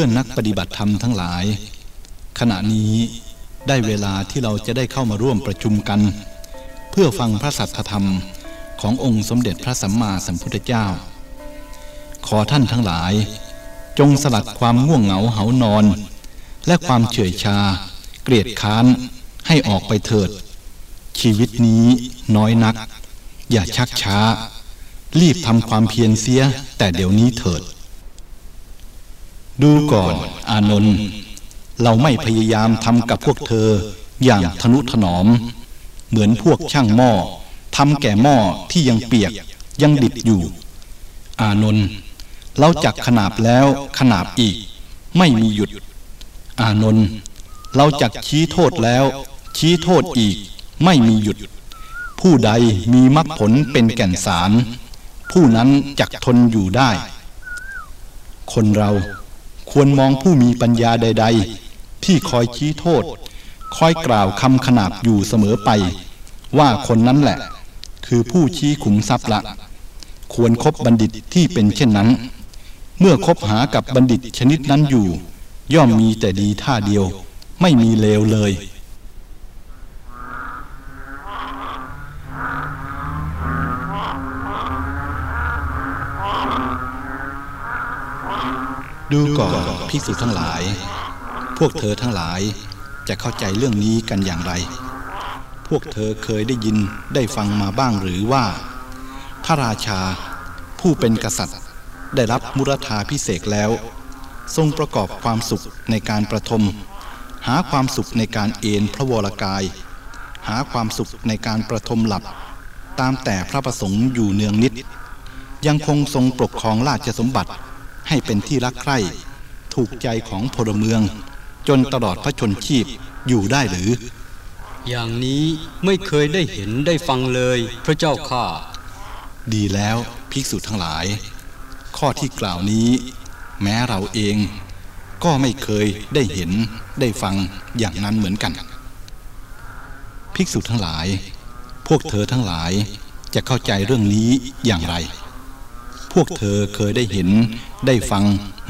พื่อนนักปฏิบัติธรรมทั้งหลาย ขณะนี้ได้เวลาที่เราจะได้เข้ามาร่วมประชุมกัน เพื่อฟังพระสัทธรรมขององค์สมเด็จพระสัมมาสัมพุทธเจ้า ขอท่านทั้งหลาย จงสลัดความง่วงเหงาเหานอน และความเฉื่อยชา เกลียดค้านให้ออกไปเถิด ชีวิตนี้น้อยนัก อย่าชักช้า รีบทำความเพียรเสียแต่เดี๋ยวนี้เถิด ดูก่อนอานนท์เราไม่พยายามทำกับพวกเธออย่างทนุถนอม เหมือนพวกช่างหม้อทำแก่หม้อที่ยังเปียกยังดิบอยู่ อานนท์เราจักขนาบแล้วขนาบอีก ไม่มีหยุด อานนท์เราจักชี้โทษแล้ว ชี้โทษอีก ไม่มีหยุด ผู้ใดมีมรรคผลเป็นแก่นสาร ผู้นั้นจักทนอยู่ได้ คนเรา ควรมองผู้มีปัญญาใด ๆ ที่คอยชี้โทษ คอยกล่าวคำขนาบอยู่เสมอไป ว่าคนนั้นแหละ คือผู้ชี้ขุมทรัพย์ละ ควรครบบัณฑิตที่เป็นเช่นนั้น เมื่อคบหากับบัณฑิตชนิดนั้นอยู่ ย่อมมีแต่ดีท่าเดียว ไม่มีเลวเลย ดูก่อนภิกษุทั้งหลาย พวกเธอทั้งหลายจะเข้าใจเรื่องนี้กันอย่างไร พวกเธอเคยได้ยินได้ฟังมาบ้างหรือว่า พระราชาผู้เป็นกษัตริย์ ได้รับมุรธาพิเศษแล้ว ทรงประกอบความสุขในการประทม หาความสุขในการเอนพระวรกาย หาความสุขในการประทมหลับ ตามแต่พระประสงค์อยู่เนืองนิด ยังคงทรงปกครองราชสมบัติ ให้เป็นที่รักใคร่ถูกใจของพลเมือง จนตลอดพระชนชีพอยู่ได้หรือ อย่างนี้ไม่เคยได้เห็นได้ฟังเลย พระเจ้าข้าดีแล้วภิกษุทั้งหลาย ข้อที่กล่าวนี้ แม้เราเองก็ไม่เคยได้เห็นได้ฟังอย่างนั้นเหมือนกัน ภิกษุทั้งหลาย พวกเธอทั้งหลายจะเข้าใจเรื่องนี้อย่างไร พวกเธอเคยได้เห็นได้ฟัง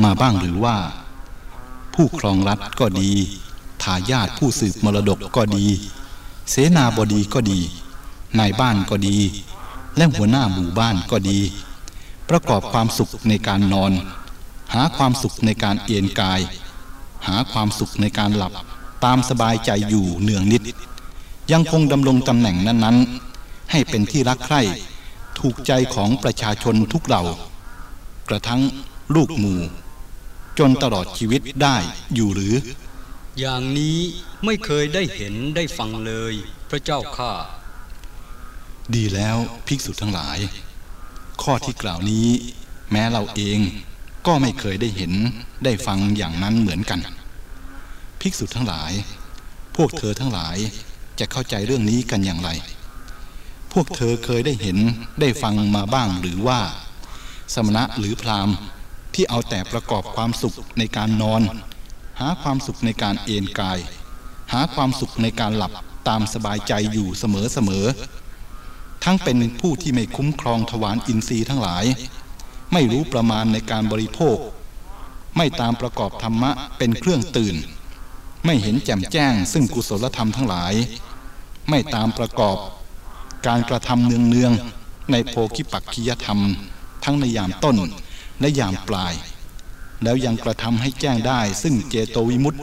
มาบ้างหรือว่า ผู้ครองรัฐก็ดีทายาทผู้สืบมรดกก็ดี เสนาบดีก็ดี นายบ้านก็ดี และหัวหน้าหมู่บ้านก็ดี ประกอบความสุขในการนอน หาความสุขในการเอนกาย หาความสุขในการหลับตามสบายใจอยู่เนืองนิด ยังคงดำรงตำแหน่งนั้นๆ ให้เป็นที่รักใคร่ ถูกใจของประชาชนทุกเหล่ากระทั่งลูกหมู่ จนตลอดชีวิตได้อยู่หรือ อย่างนี้ไม่เคยได้เห็นได้ฟังเลย พระเจ้าข้าดีแล้วภิกษุทั้งหลาย ข้อที่กล่าวนี้ แม้เราเองก็ไม่เคยได้เห็นได้ฟังอย่างนั้นเหมือนกัน ภิกษุทั้งหลาย พวกเธอทั้งหลายจะเข้าใจเรื่องนี้กันอย่างไร พวกเธอเคยได้เห็นได้ฟังมาบ้างหรือว่า สมณะหรือพราหมณ์ที่เอาแต่ประกอบความสุขในการนอน หาความสุขในการเอนกาย หาความสุขในการหลับตามสบายใจอยู่เสมอเสมอๆทั้งเป็นผู้ที่ไม่คุ้มครองทวารอินทรีย์ทั้งหลาย ไม่รู้ประมาณในการบริโภค ไม่ตามประกอบธรรมะเป็นเครื่องตื่น ไม่เห็นแจ่มแจ้งซึ่งกุศลธรรมทั้งหลาย ไม่ตามประกอบ การกระทำเนืองๆในโพคิปักคิยธรรม ทั้งในยามต้นและยามปลาย แล้วยังกระทำให้แจ้งได้ ซึ่งเจโตวิมุตติ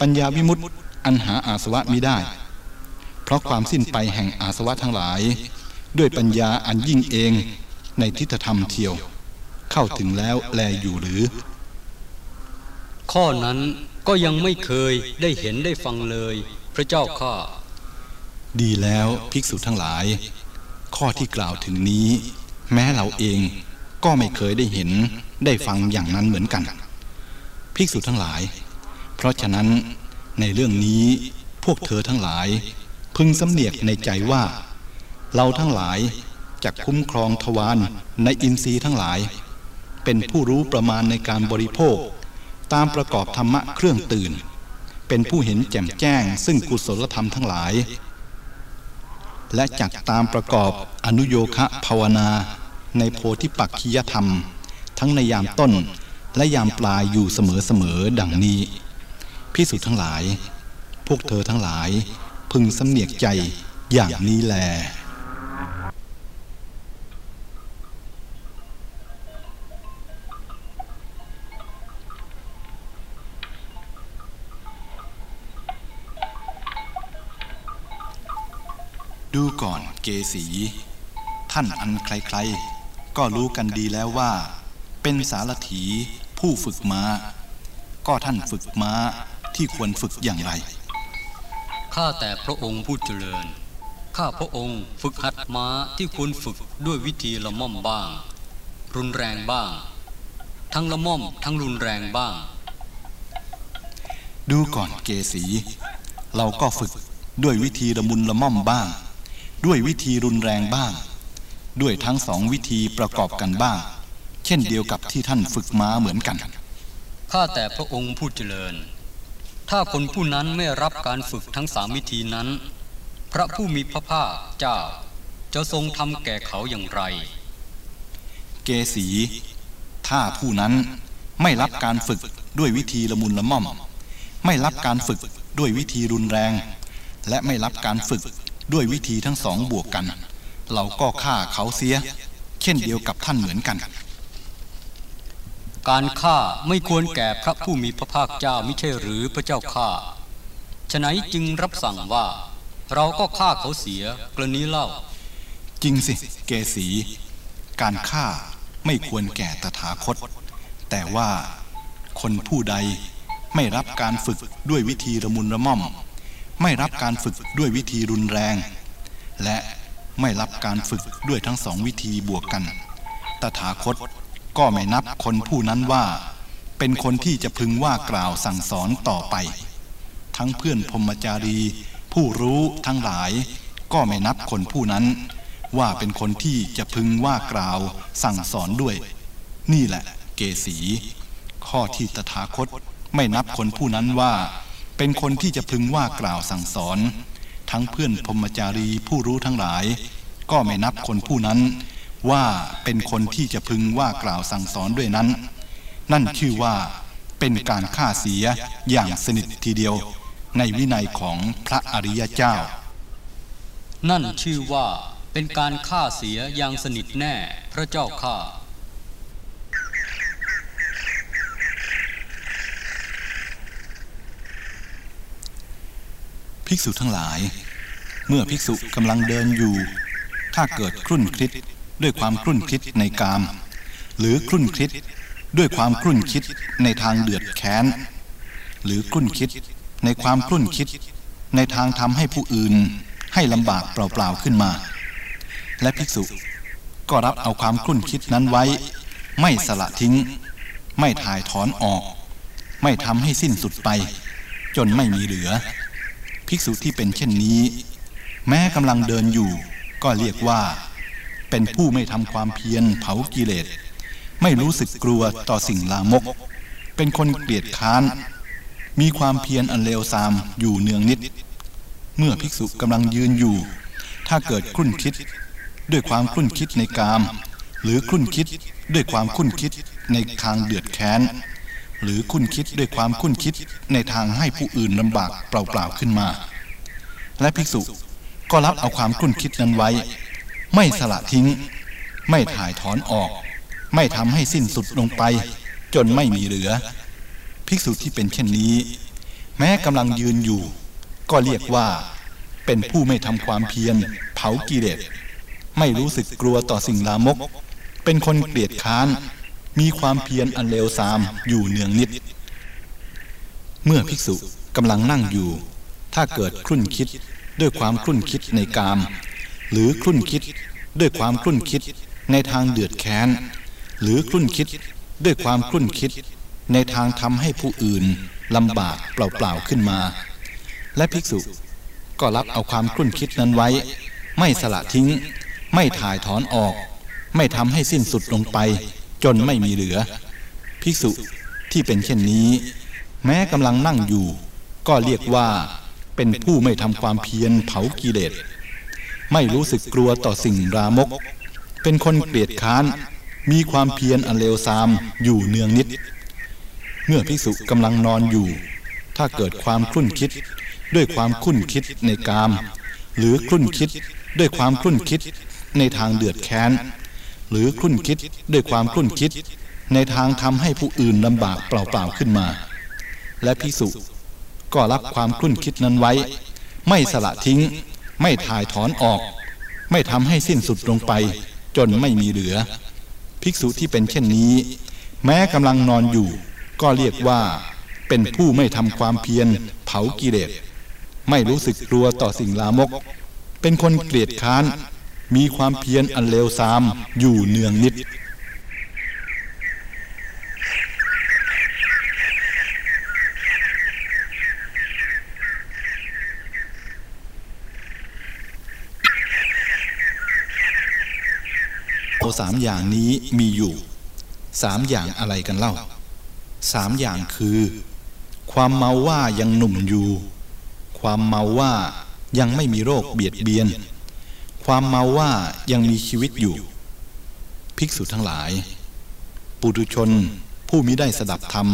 ปัญญาวิมุตติ อันหาอาสวะมิได้ เพราะความสิ้นไปแห่งอาสวะทั้งหลาย ด้วยปัญญาอันยิ่งเองในทิฏฐธรรมเทียว เข้าถึงแล้วแลอยู่หรือ ข้อนั้นก็ยังไม่เคยได้เห็นได้ฟังเลย พระเจ้าข้า ดีแล้วภิกษุทั้งหลาย ข้อที่กล่าวถึงนี้ แม้เราเองก็ไม่เคยได้เห็นได้ฟังอย่างนั้นเหมือนกัน ภิกษุทั้งหลาย เพราะฉะนั้นในเรื่องนี้พวกเธอทั้งหลาย พึงสำเนียกในใจว่า เราทั้งหลายจะคุ้มครองทวารในอินทรีย์ทั้งหลาย เป็นผู้รู้ประมาณในการบริโภค ตามประกอบธรรมะเครื่องตื่น เป็นผู้เห็นแจ่มแจ้ง ซึ่งกุศลธรรมทั้งหลาย และจักตามประกอบอนุโยคะภาวนา ในโพธิปักขิยธรรม ทั้งในยามต้นและยามปลายอยู่เสมอๆดังนี้พิสุทั้งหลาย พวกเธอทั้งหลายพึงสำเนียกใจอย่างนี้แล ก่อนเกสี ท่านอันใครๆ ก็รู้กันดีแล้วว่า เป็นสารถีผู้ฝึกม้า ก็ท่านฝึกม้าที่ควรฝึกอย่างไร ข้าแต่พระองค์ผู้เจริญ ข้าพระองค์ฝึกหัดม้าที่ควรฝึกด้วยวิธีละม่อมบ้าง รุนแรงบ้าง ทั้งละม่อมทั้งรุนแรงบ้าง ดูก่อนเกสี เราก็ฝึกด้วยวิธีละมุนละม่อมบ้าง ด้วยวิธีรุนแรงบ้าง ด้วยทั้งสองวิธีประกอบกันบ้าง เช่นเดียวกับที่ท่านฝึกม้าเหมือนกันข้าแต่พระองค์ผู้เจริญ ถ้าคนผู้นั้นไม่รับการฝึกทั้งสามวิธีนั้น พระผู้มีพระภาคเจ้าจะทรงทำแก่เขาอย่างไร เกสี ถ้าผู้นั้นไม่รับการฝึกด้วยวิธีละมุนละม่อม ไม่รับการฝึกด้วยวิธีรุนแรง และไม่รับการฝึก ด้วยวิธีทั้งสองบวกกัน เราก็ฆ่าเขาเสีย เช่นเดียวกับท่านเหมือนกัน การฆ่าไม่ควรแก่พระผู้มีพระภาคเจ้ามิใช่หรือพระเจ้าข้าฉะไหนจึงรับสั่งว่า เราก็ฆ่าเขาเสียกรณีเล่า จริงสิ เกสีการฆ่าไม่ควรแก่ตถาคต แต่ว่าคนผู้ใดไม่รับการฝึกด้วยวิธีระมุนระม่อม ไม่รับการฝึกด้วยวิธีรุนแรง และไม่รับการฝึกด้วยทั้งสองวิธีบวกกัน ตถาคตก็ไม่นับคนผู้นั้นว่า เป็นคนที่จะพึงว่ากล่าวสั่งสอนต่อไป ทั้งเพื่อนพรมจารี ผู้รู้ทั้งหลาย ก็ไม่นับคนผู้นั้น ว่าเป็นคนที่จะพึงว่ากล่าวสั่งสอนด้วย นี่แหละ เกสี ข้อที่ตถาคตไม่นับคนผู้นั้นว่า เป็นคนที่จะพึงว่ากล่าวสั่งสอน ทั้งเพื่อนพรมจารีผู้รู้ทั้งหลาย ก็ไม่นับคนผู้นั้น ว่าเป็นคนที่จะพึงว่ากล่าวสั่งสอนด้วยนั้น นั่นชื่อว่าเป็นการฆ่าเสียอย่างสนิททีเดียว ในวินัยของพระอริยเจ้า นั่นชื่อว่าเป็นการฆ่าเสียอย่างสนิทแน่พระเจ้าข้า ภิกษุทั้งหลาย เมื่อภิกษุกำลังเดินอยู่ ถ้าเกิดครุ่นคิดด้วยความครุ่นคิดในกาม หรือครุ่นคิดด้วยความครุ่นคิดในทางเดือดแค้น หรือครุ่นคิดในความครุ่นคิด ในทางทำให้ผู้อื่นให้ลำบากเปล่าๆขึ้นมา และภิกษุก็รับเอาความครุ่นคิดนั้นไว้ ไม่สละทิ้ง ไม่ถ่ายถอนออก ไม่ทำให้สิ้นสุดไป จนไม่มีเหลือ ภิกษุที่เป็นเช่นนี้ แม้กำลังเดินอยู่ ก็เรียกว่า เป็นผู้ไม่ทำความเพียรเผากิเลส ไม่รู้สึกกลัวต่อสิ่งลามก เป็นคนเกลียดค้าน มีความเพียรอันเลวทรามอยู่เนืองนิด เมื่อภิกษุกำลังยืนอยู่ ถ้าเกิดครุ่นคิด ด้วยความครุ่นคิดในกาม หรือครุ่นคิดด้วยความครุ่นคิดในทางเดือดแค้น หรือคุ้นคิดด้วยความคุ้นคิดในทางให้ผู้อื่นลำบากเปล่าๆขึ้นมา และภิกษุก็รับเอาความคุ้นคิดนั้นไว้ ไม่สละทิ้ง ไม่ถ่ายถอนออก ไม่ทำให้สิ้นสุดลงไป จนไม่มีเหลือ ภิกษุที่เป็นเช่นนี้ แม้กำลังยืนอยู่ ก็เรียกว่า เป็นผู้ไม่ทำความเพียร เผากิเลสไม่รู้สึกกลัวต่อสิ่งลามก เป็นคนเกลียดค้าน มีความเพียรอันเลวทรามอยู่เนืองนิด เมื่อภิกษุกำลังนั่งอยู่ ถ้าเกิดครุ่นคิดด้วยความครุ่นคิดในกาม หรือครุ่นคิดด้วยความครุ่นคิดในทางเดือดแค้น หรือคลุ่นคิดด้วยความคลุ่นคิด ในทางทำให้ผู้อื่นลำบากเปล่าๆขึ้นมา และภิกษุก็รับเอาความคลุ่นคิดนั้นไว้ ไม่สละทิ้ง ไม่ถ่ายถอนออก ไม่ทำให้สิ้นสุดลงไป จนไม่มีเหลือ ภิกษุที่เป็นเช่นนี้ แม้กำลังนั่งอยู่ ก็เรียกว่าเป็นผู้ไม่ทำความเพียรเผากิเลสไม่รู้สึกกลัวต่อสิ่งรามก เป็นคนเกลียดค้าน มีความเพียรอันเลวทรามอยู่เนืองนิด เมื่อภิกษุกำลังนอนอยู่ ถ้าเกิดความคลุ่นคิดด้วยความคลุ่นคิดในกาม หรือคลุ่นคิดด้วยความคลุ่นคิดในทางเดือดแค้น หรือคลุ่นคิดด้วยความคลุ่นคิด ในทางทำให้ผู้อื่นลำบากเปล่าๆขึ้นมา และภิกษุก็รับความคลุ่นคิดนั้นไว้ ไม่สละทิ้ง ไม่ถ่ายถอนออก ไม่ทำให้สิ้นสุดลงไป จนไม่มีเหลือ ภิกษุที่เป็นเช่นนี้ แม้กำลังนอนอยู่ ก็เรียกว่า เป็นผู้ไม่ทำความเพียรเผากิเลสไม่รู้สึกกลัวต่อสิ่งลามก เป็นคนเกลียดค้าน มีความเพียรอันเลวทรามอยู่เนืองนิดโอสามอย่างนี้มีอยู่สามอย่างอะไรกันเล่าสามอย่างคือ ความเมาว่ายังหนุ่มอยู่ ความเมาว่ายังไม่มีโรคเบียดเบียน ความเมาว่ายังมีชีวิตอยู่ ภิกษุทั้งหลาย ปุถุชนผู้มิได้สดับธรรม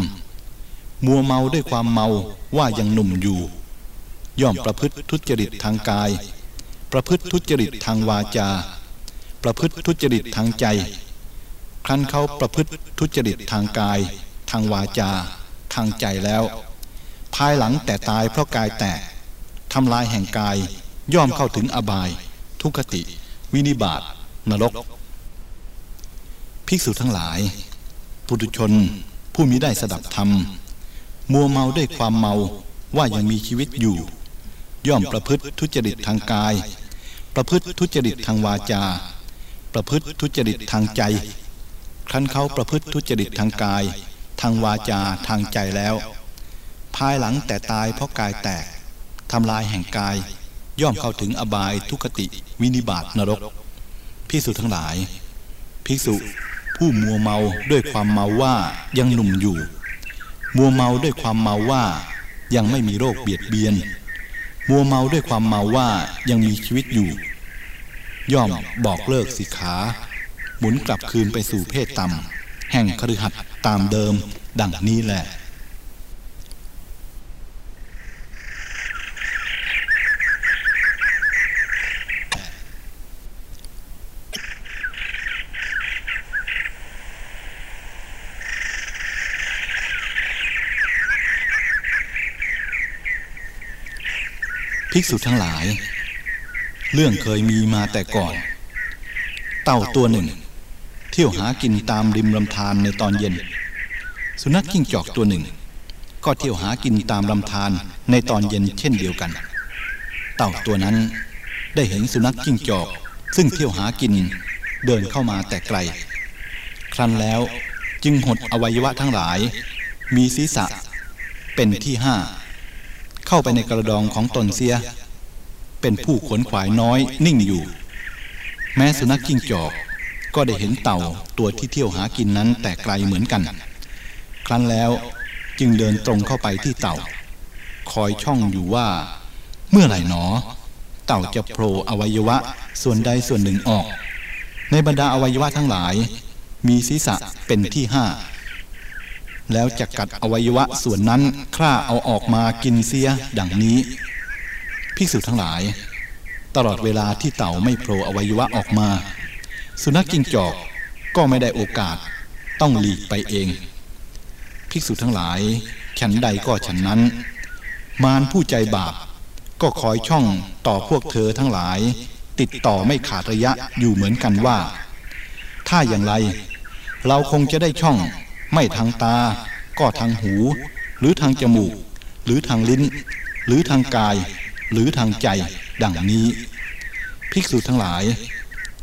มัวเมาด้วยความเมาว่ายังหนุ่มอยู่ ย่อมประพฤติทุจริตทางกาย ประพฤติทุจริตทางวาจา ประพฤติทุจริตทางใจ ครั้นเขาประพฤติทุจริตทางกาย ทางวาจา ทางใจแล้ว ภายหลังแต่ตายเพราะกายแตกทำลายแห่งกายย่อมเข้าถึงอบาย ทุกขติ วินิบาตนรก ภิกษุทั้งหลาย ปุถุชนผู้มิได้สดับธรรม มัวเมาด้วยความเมาว่ายังมีชีวิตอยู่ ย่อมประพฤติทุจริตทางกาย ประพฤติทุจริตทางวาจา ประพฤติทุจริตทางใจ ครั้นเขาประพฤติทุจริตทางกาย ทางวาจาทางใจแล้ว ภายหลังแต่ตายเพราะกายแตกทำลายแห่งกาย ย่อมเข้าถึงอบายทุกติวินิบาตนรกภิกษุทั้งหลาย ภิกษุผู้มัวเมาด้วยความเมาว่ายังหนุ่มอยู่ มัวเมาด้วยความเมาว่ายังไม่มีโรคเบียดเบียน มัวเมาด้วยความเมาว่ายังมีชีวิตอยู่ ย่อมบอกเลิกสิกขา หมุนกลับคืนไปสู่เพศต่ำแห่งคฤหัสถ์ตามเดิม ดังนี้แหละ ภิกษุทั้งหลาย เรื่องเคยมีมาแต่ก่อน เต่าตัวหนึ่ง เที่ยวหากินตามริมลำธารในตอนเย็น สุนัขกิ้งจอกตัวหนึ่ง ก็เที่ยวหากินตามลำธารในตอนเย็นเช่นเดียวกัน เต่าตัวนั้นได้เห็นสุนัขกิ้งจอก ซึ่งเที่ยวหากินเดินเข้ามาแต่ไกล ครั้นแล้วจึงหดอวัยวะทั้งหลาย มีศีรษะ เป็นที่ห้า เข้าไปในกระดองของตนเสีย เป็นผู้ขนขวายน้อยนิ่งอยู่ แม้สุนัขกิ้งจอกก็ได้เห็นเต่าตัวที่เที่ยวหากินนั้นแต่ไกลเหมือนกัน ครั้นแล้วจึงเดินตรงเข้าไปที่เต่า คอยช่องอยู่ว่า เมื่อไหร่หนอ เต่าจะโผล่อวัยวะส่วนใดส่วนหนึ่งออก ในบรรดาอวัยวะทั้งหลาย มีศีรษะเป็นที่ห้า แล้วจะกัดอวัยวะส่วนนั้นคร่าเอาออกมากินเสียดังนี้ ภิกษุทั้งหลาย ตลอดเวลาที่เต่าไม่โผล่อวัยวะออกมา สุนัขกิงจอกก็ไม่ได้โอกาสต้องหลีกไปเอง ภิกษุทั้งหลาย ฉันใดก็ฉันนั้น มารผู้ใจบาป ก็คอยช่องต่อพวกเธอทั้งหลาย ติดต่อไม่ขาดระยะอยู่เหมือนกันว่า ถ้าอย่างไร เราคงจะได้ช่อง ไม่ทางตา ก็ทางหู หรือทางจมูก หรือทางลิ้น หรือทางกาย หรือทางใจดังนี้ ภิกษุทั้งหลาย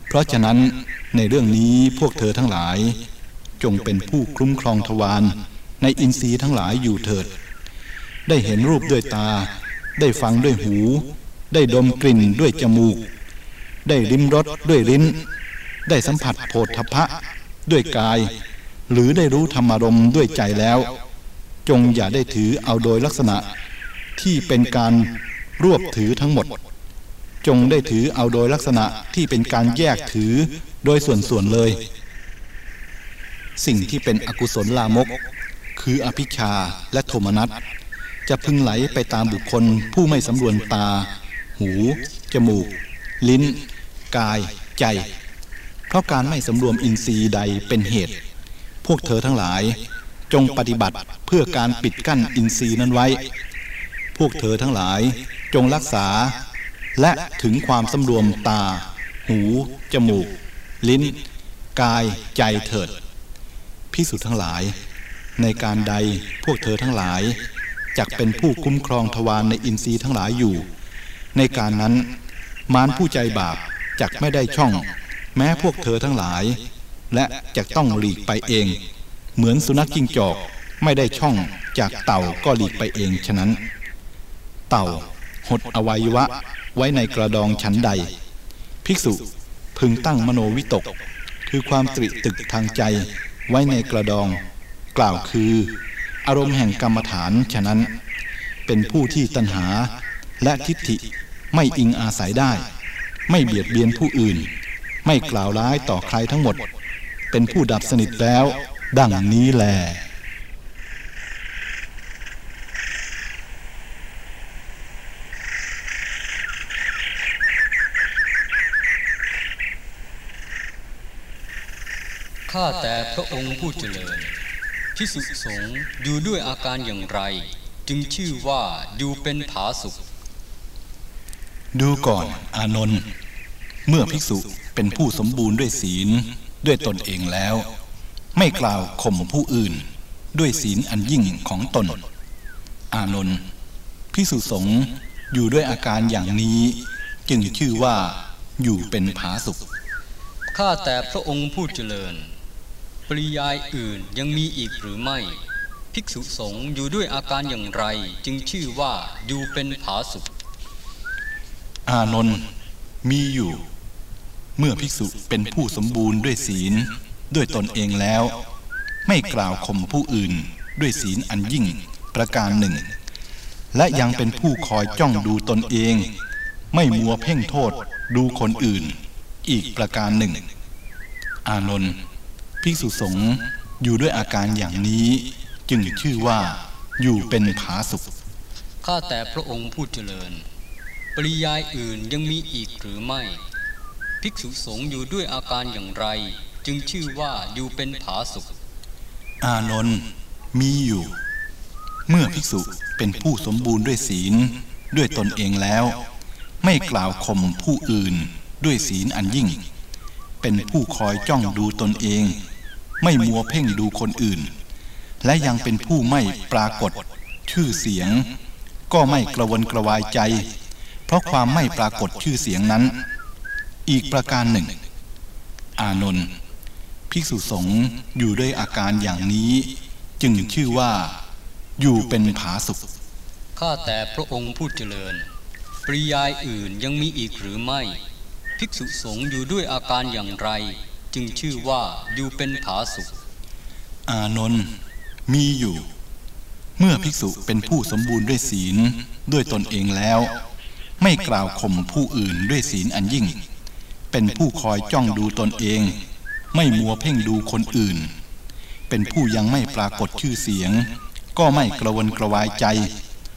เพราะฉะนั้นในเรื่องนี้พวกเธอทั้งหลาย จงเป็นผู้คุ้มครองทวารในอินทรีย์ทั้งหลายอยู่เถิด ได้เห็นรูปด้วยตา ได้ฟังด้วยหู ได้ดมกลิ่นด้วยจมูก ได้ริมรสด้วยลิ้น ได้สัมผัสโผฏฐัพพะด้วยกาย หรือได้รู้ธรรมารมด้วยใจแล้ว จงอย่าได้ถือเอาโดยลักษณะที่เป็นการรวบถือทั้งหมด จงได้ถือเอาโดยลักษณะที่เป็นการแยกถือโดยส่วนส่วนๆเลย สิ่งที่เป็นอกุศลลามก คืออภิชาและโทมนัสจะพึงไหลไปตามบุคคลผู้ไม่สำรวมตา หู จมูก ลิ้น กาย ใจ เพราะการไม่สำรวมอินทรีย์ใดเป็นเหตุ วกเธอทั้งหลาย จงปฏิบัติเพื่อการปิดกั้นอินทรีย์นั้นไว้ พวกเธอทั้งหลาย จงรักษา และถึงความสำรวมตา หู จมูก ลิ้น กาย ใจเถิดพิสุทั้งหลาย ในการใดพวกเธอทั้งหลายจักเป็นผู้คุ้มครองทวารในอินทรีย์ทั้งหลายอยู่ ในการนั้นมารผู้ใจบาปจักไม่ได้ช่อง แม้พวกเธอทั้งหลาย และจะต้องหลีกไปเอง เหมือนสุนัขจิ้งจอกไม่ได้ช่องจากเต่าก็หลีกไปเองฉะนั้น เต่าหดอวัยวะไว้ในกระดองชั้นใด ภิกษุพึงตั้งมโนวิตก คือความตริตึกทางใจไว้ในกระดอง กล่าวคือ อารมณ์แห่งกรรมฐานฉะนั้น เป็นผู้ที่ตัณหาและทิฏฐิไม่อิงอาศัยได้ ไม่เบียดเบียนผู้อื่น ไม่กล่าวร้ายต่อใครทั้งหมด เป็นผู้ดับสนิทแล้ว ดังนี้แลข้าแต่พระองค์ผู้เจริญพิสุสงฆ์อยู่ด้วยอาการอย่างไร จึงชื่อว่าอยู่เป็นผาสุกดูก่อนอานนท์เมื่อภิกษุเป็นผู้สมบูรณ์ด้วยศีล ด้วยตนเองแล้ว ไม่กล่าวข่มผู้อื่น ด้วยศีลอันยิ่งของตน อานนท์ภิกษุสงฆ์อยู่ด้วยอาการอย่างนี้ จึงชื่อว่าอยู่เป็นผาสุกข้าแต่พระองค์ผู้เจริญ ปริยายอื่นยังมีอีกหรือไม่ ภิกษุสงฆ์อยู่ด้วยอาการอย่างไร จึงชื่อว่าอยู่เป็นผาสุกอานนท์มีอยู่ เมื่อภิกษุเป็นผู้สมบูรณ์ด้วยศีล ด้วยตนเองแล้ว ไม่กล่าวข่มผู้อื่น ด้วยศีลอันยิ่งประการหนึ่ง และยังเป็นผู้คอยจ้องดูตนเอง ไม่มัวเพ่งโทษดูคนอื่น อีกประการหนึ่ง อานนท์ภิกษุสงฆ์อยู่ด้วยอาการอย่างนี้จึงชื่อว่าอยู่เป็นผาสุกข้าแต่พระองค์ผู้เจริญ ปริยายอื่นยังมีอีกหรือไม่ ภิกษุสงฆ์อยู่ด้วยอาการอย่างไร จึงชื่อว่าอยู่เป็นผาสุกอานนท์มีอยู่ เมื่อภิกษุเป็นผู้สมบูรณ์ด้วยศีลด้วยตนเองแล้ว ไม่กล่าวข่มผู้อื่นด้วยศีลอันยิ่ง เป็นผู้คอยจ้องดูตนเอง ไม่มัวเพ่งดูคนอื่น และยังเป็นผู้ไม่ปรากฏ ชื่อเสียง ก็ไม่กระวนกระวายใจ เพราะความไม่ปรากฏชื่อเสียงนั้น อีกประการหนึ่ง อานนท์ภิกษุสงฆ์อยู่ด้วยอาการอย่างนี้ จึงชื่อว่า อยู่เป็นผาสุกข้าแต่พระองค์ผู้เจริญ ปริยายอื่นยังมีอีกหรือไม่ ภิกษุสงฆ์อยู่ด้วยอาการอย่างไร จึงชื่อว่าอยู่เป็นผาสุกอานนท์มีอยู่ เมื่อภิกษุเป็นผู้สมบูรณ์ด้วยศีลด้วยตนเองแล้ว ไม่กล่าวข่มผู้อื่นด้วยศีลอันยิ่ง เป็นผู้คอยจ้องดูตนเอง ไม่มัวเพ่งดูคนอื่น เป็นผู้ยังไม่ปรากฏชื่อเสียง ก็ไม่กระวนกระวายใจ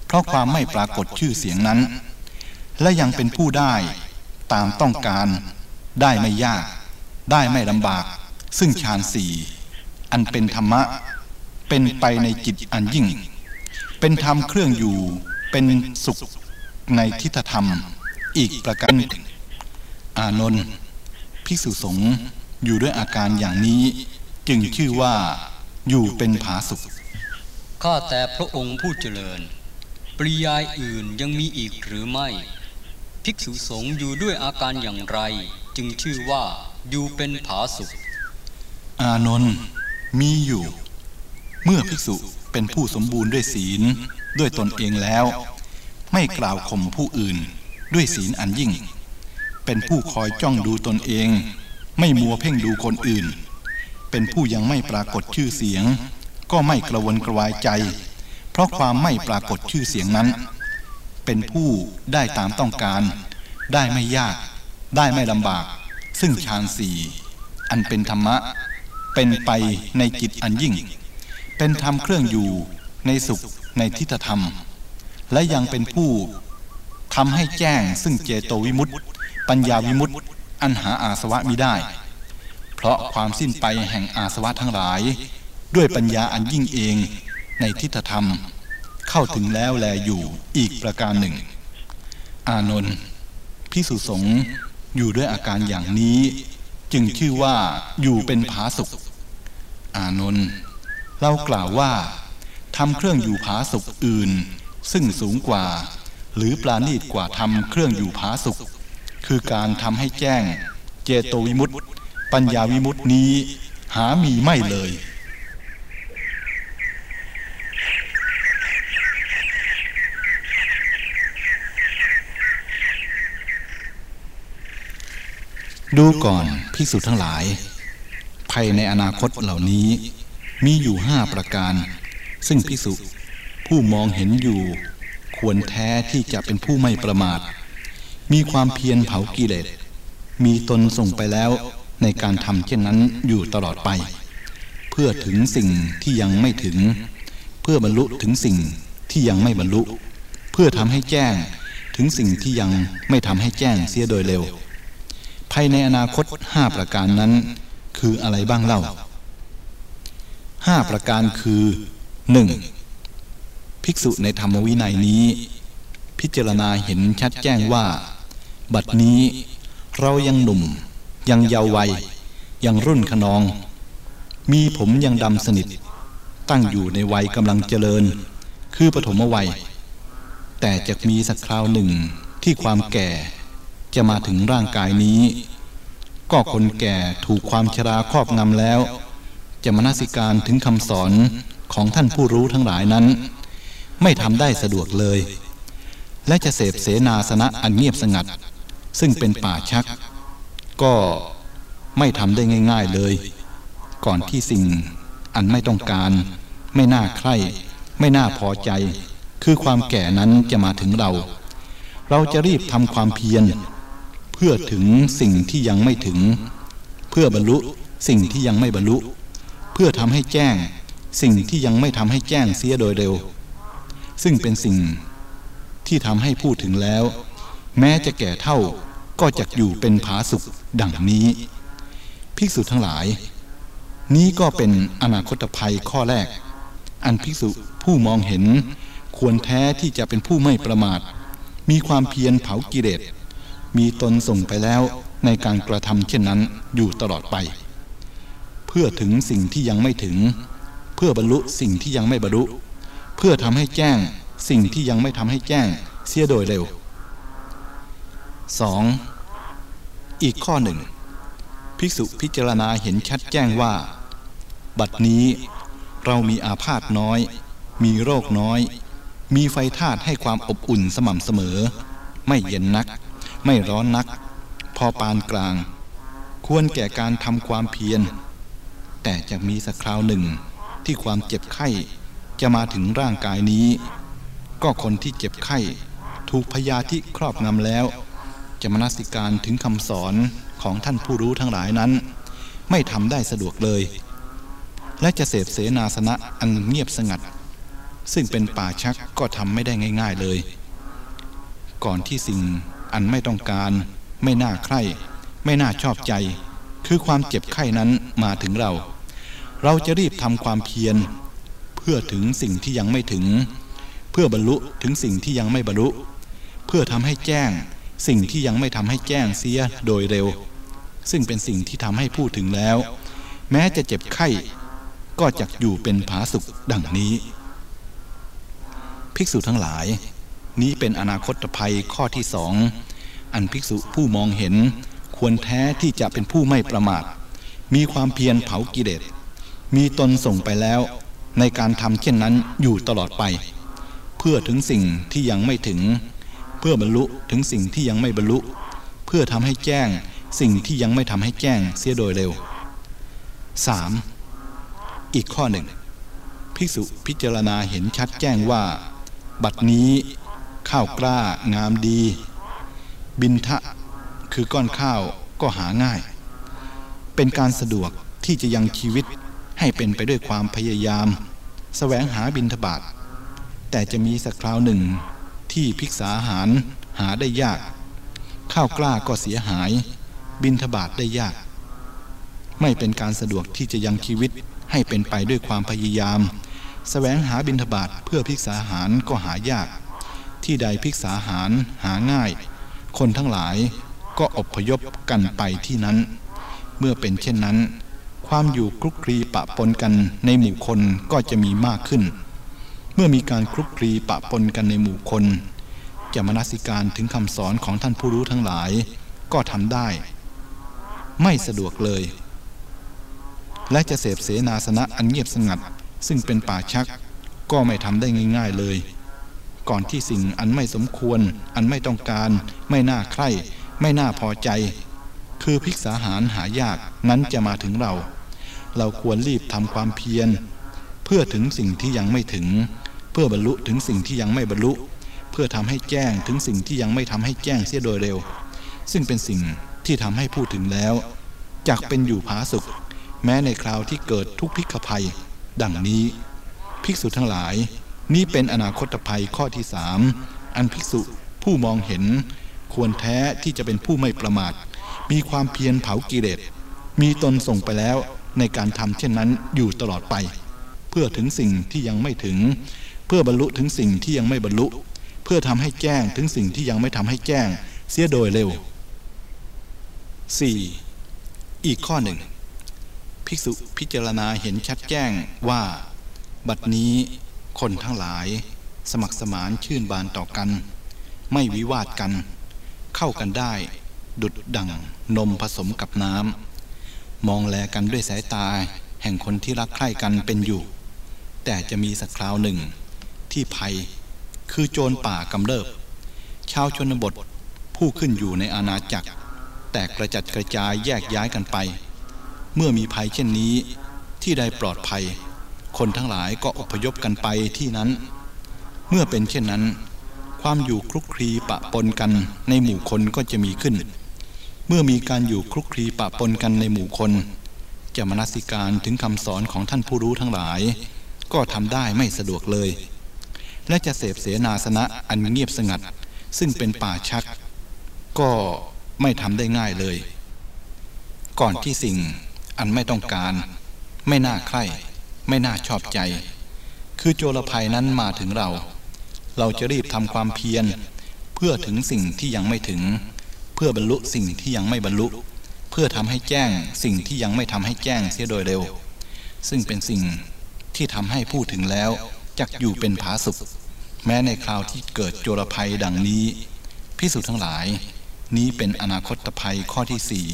เพราะความไม่ปรากฏชื่อเสียงนั้น และยังเป็นผู้ได้ตามต้องการ ได้ไม่ยาก ได้ไม่ลำบาก ซึ่งฌานสี่อันเป็นธรรมะ เป็นไปในจิตอันยิ่ง เป็นธรรมเครื่องอยู่เป็นสุขในทิฏฐธรรมอีกประการหนึ่ง อานนท์ภิกษุสงฆ์อยู่ด้วยอาการอย่างนี้จึงชื่อว่าอยู่เป็นผาสุขข้าแต่พระองค์ผู้เจริญ ปริยายอื่นยังมีอีกหรือไม่ ภิกษุสงฆ์อยู่ด้วยอาการอย่างไร จึงชื่อว่าอยู่เป็นผาสุกอานนท์มีอยู่ เมื่อภิกษุเป็นผู้สมบูรณ์ด้วยศีลด้วยตนเองแล้ว ไม่กล่าวข่มผู้อื่นด้วยศีลอันยิ่ง เป็นผู้คอยจ้องดูตนเอง ไม่มัวเพ่งดูคนอื่น เป็นผู้ยังไม่ปรากฏชื่อเสียง ก็ไม่กระวนกระวายใจ เพราะความไม่ปรากฏชื่อเสียงนั้น เป็นผู้ได้ตามต้องการ ได้ไม่ยาก ได้ไม่ลำบาก ซึ่งฌานสี่อันเป็นธรรมะ เป็นไปในจิตอันยิ่ง เป็นธรรมเครื่องอยู่ในสุขในทิฏฐธรรม และยังเป็นผู้ทำให้แจ้งซึ่งเจโตวิมุตติ ปัญญาวิมุตติอันหาอาสวะมิได้ เพราะความสิ้นไปแห่งอาสวะทั้งหลาย ด้วยปัญญาอันยิ่งเองในทิฏฐธรรม เข้าถึงแล้วแลอยู่อีกประการหนึ่ง อานนท์พิสุสง์อยู่ด้วยอาการอย่างนี้ จึงชื่อว่าอยู่เป็นผาสุกอานนท์เรากล่าวว่าทำเครื่องอยู่ผาสุกอื่น ซึ่งสูงกว่า หรือปราณีตกว่าทำเครื่องอยู่ผาสุก คือการทำให้แจ้ง เจโตวิมุตติ ปัญญาวิมุตตินี้ หามีไม่เลย ดูก่อนภิกษุทั้งหลาย ภัยในอนาคตเหล่านี้ มีอยู่ห้าประการ ซึ่งภิกษุผู้มองเห็นอยู่ ควรแท้ที่จะเป็นผู้ไม่ประมาท มีความเพียรเผากิเลส มีตนส่งไปแล้วในการทำเช่นนั้นอยู่ตลอดไป เพื่อถึงสิ่งที่ยังไม่ถึง เพื่อบรรลุถึงสิ่งที่ยังไม่บรรลุ เพื่อทำให้แจ้งถึงสิ่งที่ยังไม่ทำให้แจ้งเสียโดยเร็ว ภายในอนาคตห้าประการนั้น คืออะไรบ้างเล่าห้าประการคือหนึ่งภิกษุในธรรมวินัยนี้ พิจารณาเห็นชัดแจ้งว่า บัดนี้เรายังหนุ่ม ยังเยาว์วัย ยังรุ่นขนอง มีผมยังดำสนิท ตั้งอยู่ในวัยกำลังเจริญ คือปฐมวัย แต่จะมีสักคราวหนึ่งที่ความแก่จะมาถึงร่างกายนี้ ก็คนแก่ถูกความชราครอบงำแล้ว จะมนสิการถึงคำสอนของท่านผู้รู้ทั้งหลายนั้น ไม่ทำได้สะดวกเลย และจะเสพเสนาสนะอันเงียบสงัด ซึ่งเป็นป่าชัก ก็ไม่ทำได้ง่ายๆเลย ก่อนที่สิ่งอันไม่ต้องการ ไม่น่าใคร่ไม่น่าพอใจ คือความแก่นั้นจะมาถึงเรา เราจะรีบทำความเพียร เพื่อถึงสิ่งที่ยังไม่ถึง เพื่อบรรลุสิ่งที่ยังไม่บรรลุ เพื่อทำให้แจ้ง สิ่งที่ยังไม่ทำให้แจ้งเสียโดยเร็ว ซึ่งเป็นสิ่ง ที่ทำให้พูดถึงแล้ว แม้จะแก่เท่าก็จะอยู่เป็นผาสุกดังนี้ ภิกษุทั้งหลาย นี้ก็เป็นอนาคตภัยข้อแรก อันภิกษุผู้มองเห็น ควรแท้ที่จะเป็นผู้ไม่ประมาท มีความเพียรเผากิเลสมีตนส่งไปแล้วในการกระทำเช่นนั้นอยู่ตลอดไป เพื่อถึงสิ่งที่ยังไม่ถึง เพื่อบรรลุสิ่งที่ยังไม่บรรลุ เพื่อทำให้แจ้ง สิ่งที่ยังไม่ทำให้แจ้งเสียโดยเร็ว 2. อีกข้อหนึ่ง ภิกษุพิจารณาเห็นชัดแจ้งว่า บัดนี้เรามีอาพาธน้อย มีโรคน้อย มีไฟธาตุให้ความอบอุ่นสม่ำเสมอ ไม่เย็นนัก ไม่ร้อนนัก พอปานกลาง ควรแก่การทำความเพียร แต่จะมีสักคราวหนึ่งที่ความเจ็บไข้จะมาถึงร่างกายนี้ ก็คนที่เจ็บไข้ ถูกพยาธิครอบงำแล้ว จะมนสิการถึงคำสอนของท่านผู้รู้ทั้งหลายนั้น ไม่ทำได้สะดวกเลย และจะเสพเสนาสนะอันเงียบสงัด ซึ่งเป็นป่าชักก็ทำไม่ได้ง่าย ๆเลย ก่อนที่สิ่งอันไม่ต้องการ ไม่น่าใคร่ ไม่น่าชอบใจ คือความเจ็บไข้นั้นมาถึงเรา เราจะรีบทำความเพียร เพื่อถึงสิ่งที่ยังไม่ถึง เพื่อบรรลุถึงสิ่งที่ยังไม่บรรลุ เพื่อทำให้แจ้ง สิ่งที่ยังไม่ทำให้แจ้งเสียโดยเร็ว ซึ่งเป็นสิ่งที่ทำให้พูดถึงแล้ว แม้จะเจ็บไข้ ก็จะอยู่เป็นผาสุกดังนี้ ภิกษุทั้งหลาย นี้เป็นอนาคตภัยข้อที่สองอันภิกษุผู้มองเห็นควรแท้ที่จะเป็นผู้ไม่ประมาท มีความเพียรเผากิเลสมีตนส่งไปแล้ว ในการทำเช่นนั้นอยู่ตลอดไป เพื่อถึงสิ่งที่ยังไม่ถึง เพื่อบรรลุถึงสิ่งที่ยังไม่บรรลุ เพื่อทำให้แจ้งสิ่งที่ยังไม่ทำให้แจ้งเสียโดยเร็ว 3. อีกข้อหนึ่งภิกษุพิจารณาเห็นชัดแจ้งว่า บัดนี้ ข้าวกล้างามดี บินทะ คือก้อนข้าวก็หาง่าย เป็นการสะดวกที่จะยังชีวิตให้เป็นไปด้วยความพยายามสแสวงหาบินทบาท แต่จะมีสักคราวหนึ่ง ที่ภิกษาหารหาได้ยาก ข้าวกล้าก็เสียหาย บินทบาทได้ยาก ไม่เป็นการสะดวกที่จะยังชีวิตให้เป็นไปด้วยความพยายามสแสวงหาบินทบาทเพื่อภิกษาหารก็หายาก ที่ใดภิกษาหารหาง่าย คนทั้งหลายก็อบพยพกันไปที่นั้น เมื่อเป็นเช่นนั้น ความอยู่คลุกคลีปะปนกันในหมู่คนก็จะมีมากขึ้น เมื่อมีการคลุกคลีปะปนกันในหมู่คนจะมนสิการถึงคำสอนของท่านผู้รู้ทั้งหลาย ก็ทำได้ ไม่สะดวกเลย และจะเสพเสนาสนะอันเงียบสงัด ซึ่งเป็นป่าชัก ก็ไม่ทำได้ง่าย ๆเลย ก่อนที่สิ่งอันไม่สมควร อันไม่ต้องการ ไม่น่าใคร่ ไม่น่าพอใจ คือภิกษาหารหายากนั้นจะมาถึงเรา เราควรรีบทำความเพียร เพื่อถึงสิ่งที่ยังไม่ถึง เพื่อบรรลุถึงสิ่งที่ยังไม่บรรลุ เพื่อทำให้แจ้งถึงสิ่งที่ยังไม่ทำให้แจ้งเสียโดยเร็ว ซึ่งเป็นสิ่งที่ทำให้พูดถึงแล้วจากเป็นอยู่ผาสุข แม้ในคราวที่เกิดทุกพิกภัย ดังนี้ ภิกษุทั้งหลาย นี้เป็นอนาคตภัยข้อที่สามอันภิกษุผู้มองเห็น ควรแท้ที่จะเป็นผู้ไม่ประมาท มีความเพียรเผากิเลสมีตนส่งไปแล้วในการทำเช่นนั้นอยู่ตลอดไป เพื่อถึงสิ่งที่ยังไม่ถึง พื่อบรรลุถึงสิ่งที่ยังไม่บรรลุ เพื่อทำให้แจ้งถึงสิ่งที่ยังไม่ทำให้แจ้ง เสียโดยเร็ว 4. อีกข้อหนึ่งภิกษุพิจารณาเห็นชัดแจ้งว่า บัดนี้คนทั้งหลาย สมัครสมานชื่นบานต่อกัน ไม่วิวาทกัน เข้ากันได้ ดุดดังนมผสมกับน้ำมองแลกันด้วยสายตา แห่งคนที่รักใคร่กันเป็นอยู่ แต่จะมีสักคราวหนึ่ง ที่ภัย คือโจรป่ากำเริบ ชาวชนบทผู้ขึ้นอยู่ในอาณาจักร แต่กระจัดกระจายแยกย้ายกันไป เมื่อมีภัยเช่นนี้ ที่ใดปลอดภัย คนทั้งหลายก็อพยพกันไปที่นั้น เมื่อเป็นเช่นนั้น ความอยู่คลุกคลีปะปนกันในหมู่คนก็จะมีขึ้น เมื่อมีการอยู่คลุกคลีปะปนกันในหมู่คนจะมนสิการถึงคำสอนของท่านผู้รู้ทั้งหลาย ก็ทำได้ไม่สะดวกเลย และจะเสพเสนาสนะอันเงียบสงัด ซึ่งเป็นป่าชัก ก็ไม่ทำได้ง่ายเลย ก่อนที่สิ่งอันไม่ต้องการ ไม่น่าใคร่ไม่น่าชอบใจ คือโจรภัยนั้นมาถึงเรา เราจะรีบทำความเพียร เพื่อถึงสิ่งที่ยังไม่ถึง เพื่อบรรลุสิ่งที่ยังไม่บรรลุ เพื่อทำให้แจ้งสิ่งที่ยังไม่ทำให้แจ้งเสียโดยเร็ว ซึ่งเป็นสิ่งที่ทำให้พูดถึงแล้ว จักอยู่เป็นผาสุข แม้ในคราวที่เกิดโจรภัยดังนี้พิสุทั้งหลาย นี้เป็นอนาคตภัยข้อที่สี่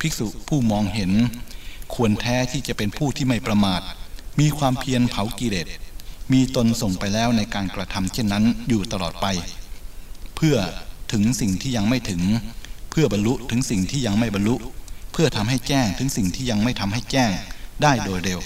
ภิกษุผู้มองเห็น ควรแท้ที่จะเป็นผู้ที่ไม่ประมาท มีความเพียรเผากิเลสมีตนส่งไปแล้วในการกระทำเช่นนั้นอยู่ตลอดไป เพื่อถึงสิ่งที่ยังไม่ถึง เพื่อบรรลุถึงสิ่งที่ยังไม่บรรลุ เพื่อทำให้แจ้งถึงสิ่งที่ยังไม่ทำให้แจ้งได้โดยเร็ว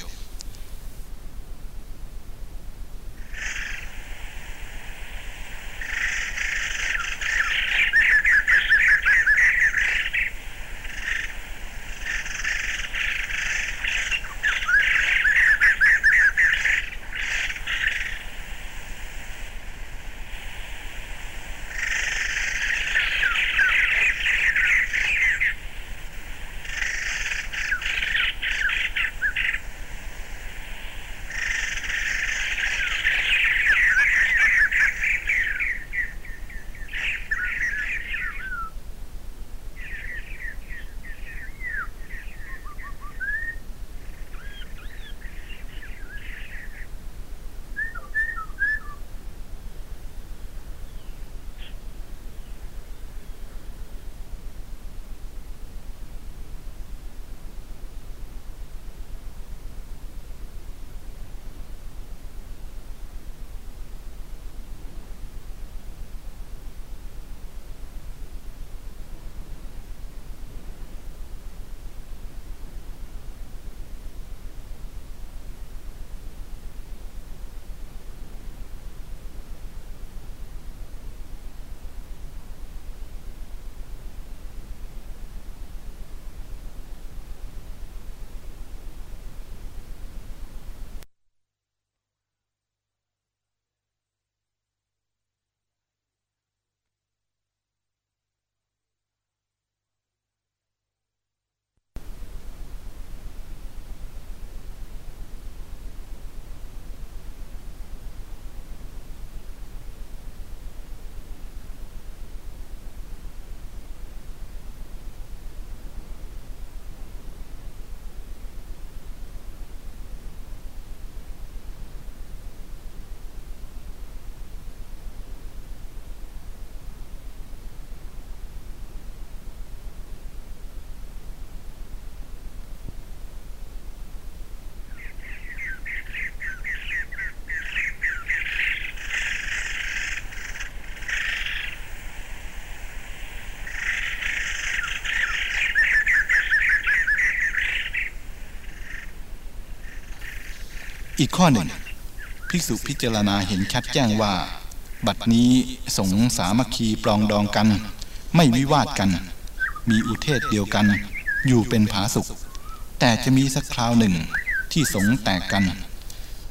อีกข้อหนึ่ง ภิกษุพิจารณาเห็นชัดแจ้งว่า บัดนี้สงฆ์สามัคคีปรองดองกัน ไม่วิวาทกัน มีอุเทศเดียวกัน อยู่เป็นผาสุข แต่จะมีสักคราวหนึ่งที่สงฆ์แตกกัน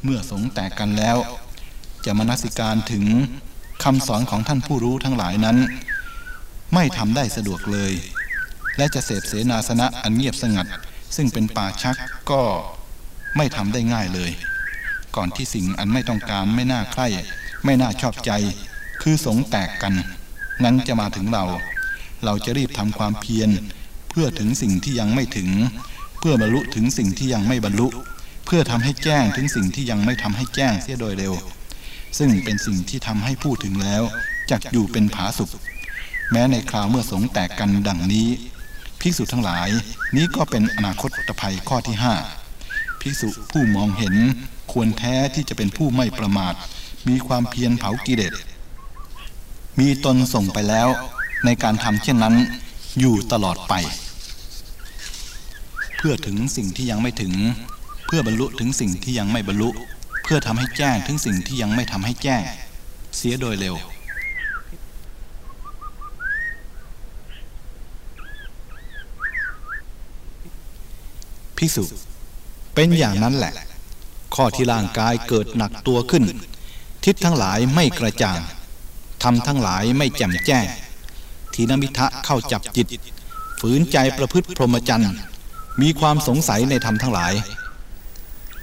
เมื่อสงฆ์แตกกันแล้ว จะมนสิการถึงคำสอนของท่านผู้รู้ทั้งหลายนั้น ไม่ทำได้สะดวกเลย และจะเสพเสนาสนะอันเงียบสงัด ซึ่งเป็นป่าชักก็ไม่ทำได้ง่ายเลย ก่อนที่สิ่งอันไม่ต้องการไม่น่าใคร่ไม่น่าชอบใจ คือสงแตกกัน นั้นจะมาถึงเรา เราจะรีบทำความเพียร เพื่อถึงสิ่งที่ยังไม่ถึง เพื่อบรรลุถึงสิ่งที่ยังไม่บรรลุ เพื่อทำให้แจ้งถึงสิ่งที่ยังไม่ทำให้แจ้งเสียโดยเร็ว ซึ่งเป็นสิ่งที่ทำให้พูดถึงแล้วจักอยู่เป็นผาสุข แม้ในคราวเมื่อสงแตกกันดังนี้ภิกษุทั้งหลายนี้ก็เป็นอนาคตภัยข้อที่ห้าภิกษุผู้มองเห็น ควรแท้ที่จะเป็นผู้ไม่ประมาท มีความเพียรเผากิเลสมีตนส่งไปแล้วในการทำเช่นนั้นอยู่ตลอดไป เพื่อถึงสิ่งที่ยังไม่ถึง เพื่อบรรลุถึงสิ่งที่ยังไม่บรรลุ เพื่อทำให้แจ้งถึงสิ่งที่ยังไม่ทำให้แจ้ง เสียโดยเร็วภิกษุเป็นอย่างนั้นแหละ ข้อที่ร่างกายเกิดหนักตัวขึ้น ทิศทั้งหลายไม่กระจ่างทำทั้งหลายไม่แจ่มแจ้ง ทีนมิทะเข้าจับจิต ฝืนใจประพฤติพรหมจรรย์ มีความสงสัยในธรรมทั้งหลาย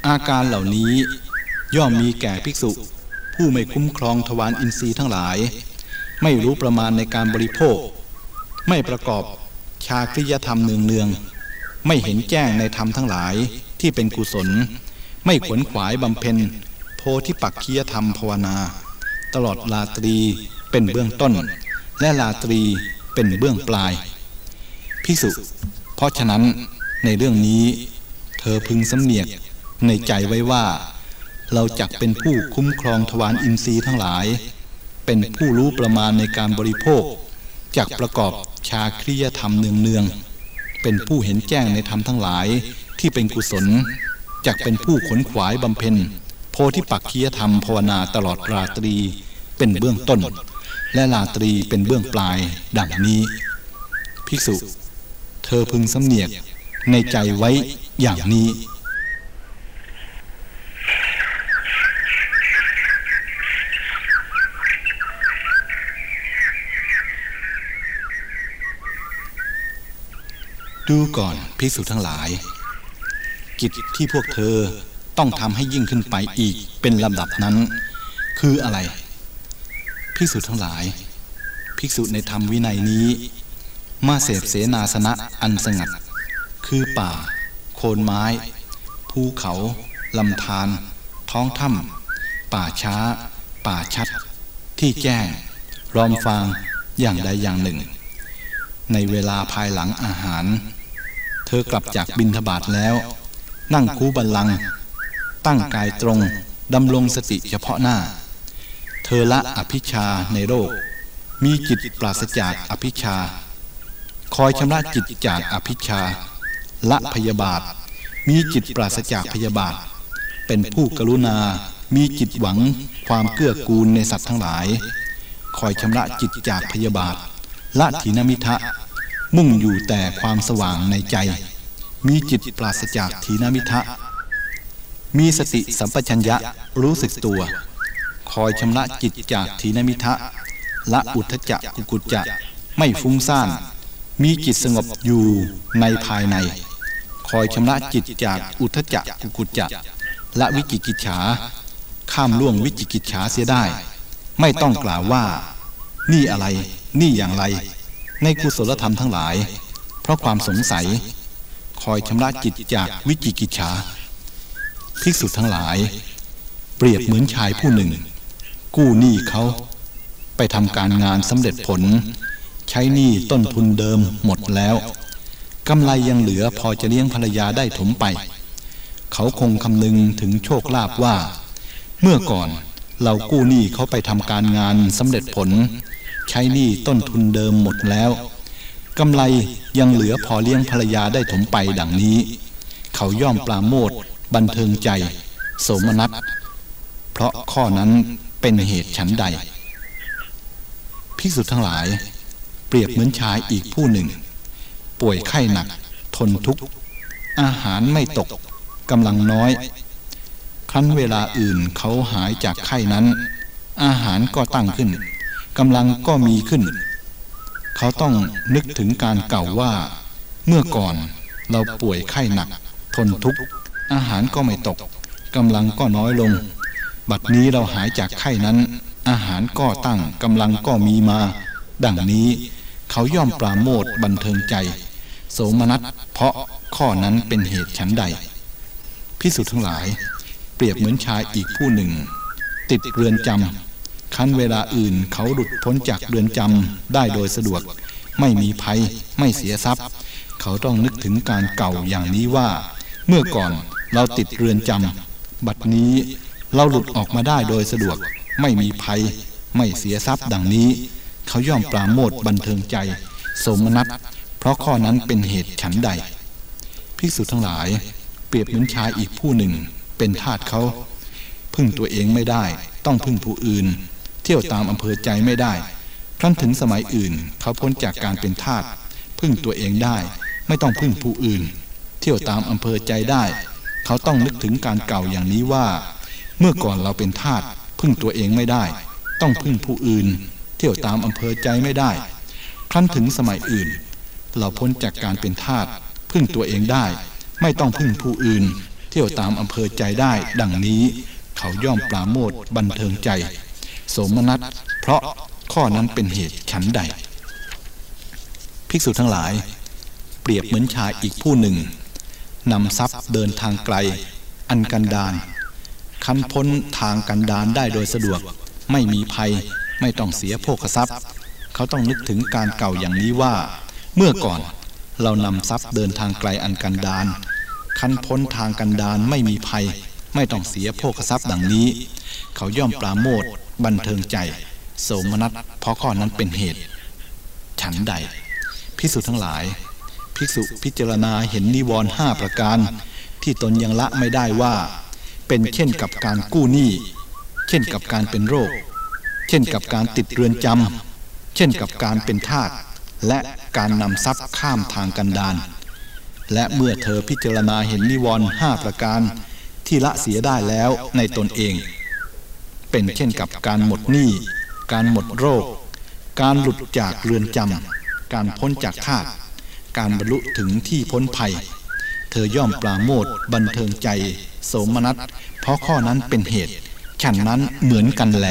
อาการเหล่านี้ย่อมมีแก่ภิกษุ ผู้ไม่คุ้มครองทวารอินทรีย์ทั้งหลาย ไม่รู้ประมาณในการบริโภค ไม่ประกอบชาคริยธรรมเนืองๆไม่เห็นแจ้งในธรรมทั้งหลายที่เป็นกุศล ไม่ขวนขวายบำเพ็ญ โพธิปักคียธรรมภาวนา ตลอดลาตรีเป็นเบื้องต้น และลาตรีเป็นเบื้องปลายพิสุเพราะฉะนั้นในเรื่องนี้ เธอพึงสำเนียกในใจไว้ว่า เราจักเป็นผู้คุ้มครองทวารอินทรีย์ทั้งหลาย เป็นผู้รู้ประมาณในการบริโภคจักประกอบชาคริยธรรมเนืองๆเป็นผู้เห็นแจ้งในธรรมทั้งหลายที่เป็นกุศล จักเป็นผู้ขนขวายบำเพ็ญโพธิปักคียธรรมภาวนาตลอดราตรีเป็นเบื้องต้น และราตรีเป็นเบื้องปลาย ดังนี้ ภิกษุ เธอพึงสำเนียกในใจไว้อย่างนี้ดูก่อนภิกษุทั้งหลาย กิจที่พวกเธอต้องทำให้ยิ่งขึ้นไปอีกเป็นลำดับนั้น คืออะไร ภิกษุทั้งหลาย ภิกษุในธรรมวินัยนี้ มาเสพเสนาสนะอันสงัด คือป่า โคนไม้ ภูเขาลำธารท้องถ้ำป่าช้า ป่าชัด ที่แจ้ง รอมฟางอย่างใดอย่างหนึ่ง ในเวลาภายหลังอาหาร เธอกลับจากบินทบาทแล้ว นั่งคูบัลลัง ตั้งกายตรงดำรงสติเฉพาะหน้า เธอละอภิชาในโลก มีจิตปราศจากอภิชา คอยชำระจิตจากอภิชา ละพยาบาท มีจิตปราศจากพยาบาท เป็นผู้กรุณา มีจิตหวังความเกื้อกูลในสัตว์ทั้งหลาย คอยชำระจิตจากพยาบาท ละถีนมิทะ มุ่งอยู่แต่ความสว่างในใจ มีจิตปราศจากถีนมิทะ มีสติสัมปชัญญะรู้สึกตัว คอยชำระจิตจากถีนมิทะ ละอุทธจักกุกุจจะไม่ฟุ้งซ่าน มีจิตสงบอยู่ในภายใน คอยชำระจิตจากอุทธจักกุกุจจะละวิจิกิจฉา ข้ามล่วงวิจิกิจฉาเสียได้ ไม่ต้องกล่าวว่า นี่อะไร นี่อย่างไร ในกุศลธรรมทั้งหลาย เพราะความสงสัย คอยชำระจิตจากวิจิกิจฉาภิกษุทั้งหลาย เปรียบเหมือนชายผู้หนึ่ง กู้หนี้เขาไปทำการงานสำเร็จผล ใช้หนี้ต้นทุนเดิมหมดแล้วกำไรยังเหลือพอจะเลี้ยงภรรยาได้ถมไป เขาคงคำนึงถึงโชคลาภว่า เมื่อก่อนเรากู้หนี้เขาไปทำการงานสำเร็จผล ใช้หนี้ต้นทุนเดิมหมดแล้ว กำไรยังเหลือพอเลี้ยงภรรยาได้ถมไปดังนี้ เขาย่อมปราโมทบันเทิงใจ โสมนัสเพราะข้อนั้นเป็นเหตุฉันใด ภิกษุทั้งหลาย เปรียบเหมือนชายอีกผู้หนึ่ง ป่วยไข้หนัก ทนทุกข์ อาหารไม่ตกกำลังน้อย ครั้นเวลาอื่นเขาหายจากไข้นั้น อาหารก็ตั้งขึ้นกำลังก็มีขึ้น เขาต้องนึกถึงการเก่าว่า เมื่อก่อนเราป่วยไข้หนัก ทนทุกข์อาหารก็ไม่ตกกำลังก็น้อยลง บัดนี้เราหายจากไข้นั้น อาหารก็ตั้งกำลังก็มีมา ดังนี้เขาย่อมปราโมทบันเทิงใจ โสมนัสเพราะข้อนั้นเป็นเหตุฉันใด พิสุทั้งหลาย เปรียบเหมือนชายอีกผู้หนึ่ง ติดเรือนจำ คั้นเวลาอื่นเขาหลุดพ้นจากเรือนจำได้โดยสะดวก ไม่มีภัย ไม่เสียทรัพย์ เขาต้องนึกถึงการเก่าอย่างนี้ว่า เมื่อก่อนเราติดเรือนจำบัดนี้เราหลุดออกมาได้โดยสะดวก ไม่มีภัย ไม่เสียทรัพย์ดังนี้ เขาย่อมปราโมทบันเทิงใจ สมนัตเพราะข้อนั้นเป็นเหตุฉันใดภิกษุทั้งหลาย เปรียบเหมือนชายอีกผู้หนึ่ง เป็นทาสเขา พึ่งตัวเองไม่ได้ ต้องพึ่งผู้อื่น เที่ยวตามอำเภอใจไม่ได้ ครั้นถึงสมัยอื่น เขาพ้นจากการเป็นทาสพึ่งตัวเองได้ ไม่ต้องพึ่งผู้อื่น เที่ยวตามอำเภอใจได้ เขาต้องนึกถึงการเก่าอย่างนี้ว่า เมื่อก่อนเราเป็นทาสพึ่งตัวเองไม่ได้ ต้องพึ่งผู้อื่น เที่ยวตามอำเภอใจไม่ได้ ครั้นถึงสมัยอื่น เราพ้นจากการเป็นทาสพึ่งตัวเองได้ ไม่ต้องพึ่งผู้อื่น เที่ยวตามอำเภอใจได้ ดังนี้ เขาย่อมปราโมทบันเทิงใจ สมนัสเพราะข้อนั้นเป็นเหตุฉันใด ภิกษุทั้งหลาย เปรียบเหมือนชายอีกผู้หนึ่งนำทรัพย์เดินทางไกล อันกันดานคันพ้นทางกันดานได้โดยสะดวก ไม่มีภัยไม่ต้องเสียโภคทรัพย์ เขาต้องนึกถึงการเก่าอย่างนี้ว่า เมื่อก่อนเรานำทรัพย์เดินทางไกลอันกันดานคันพ้นทางกันดานไม่มีภัย ไม่ต้องเสียโภคทรัพย์ดังนี้ เขาย่อมปราโมทบันเทิงใจ โสมนัสเพราะข้อนั้นเป็นเหตุ ฉันใดพิสุทั้งหลาย ภิกษุพิจารณาเห็นนิวรณ์ห้าประการ ที่ตนยังละไม่ได้ว่า เป็นเช่นกับการกู้หนี้เช่นกับการเป็นโรค เช่นกับการติดเรือนจำเช่นกับการเป็นทาสและการนำทรัพย์ข้ามทางกันดานและเมื่อเธอพิจารณาเห็นนิวรณ์ห้าประการ ที่ละเสียได้แล้วในตนเอง เป็นเช่นกับการหมดหนี้ การหมดโรค การหลุดจากเรือนจำการพ้นจากทาสการบรรลุถึงที่พ้นภัย เธอย่อมปราโมทบันเทิงใจ โสมนัสเพราะข้อนั้นเป็นเหตุ ฉันนั้นเหมือนกันแล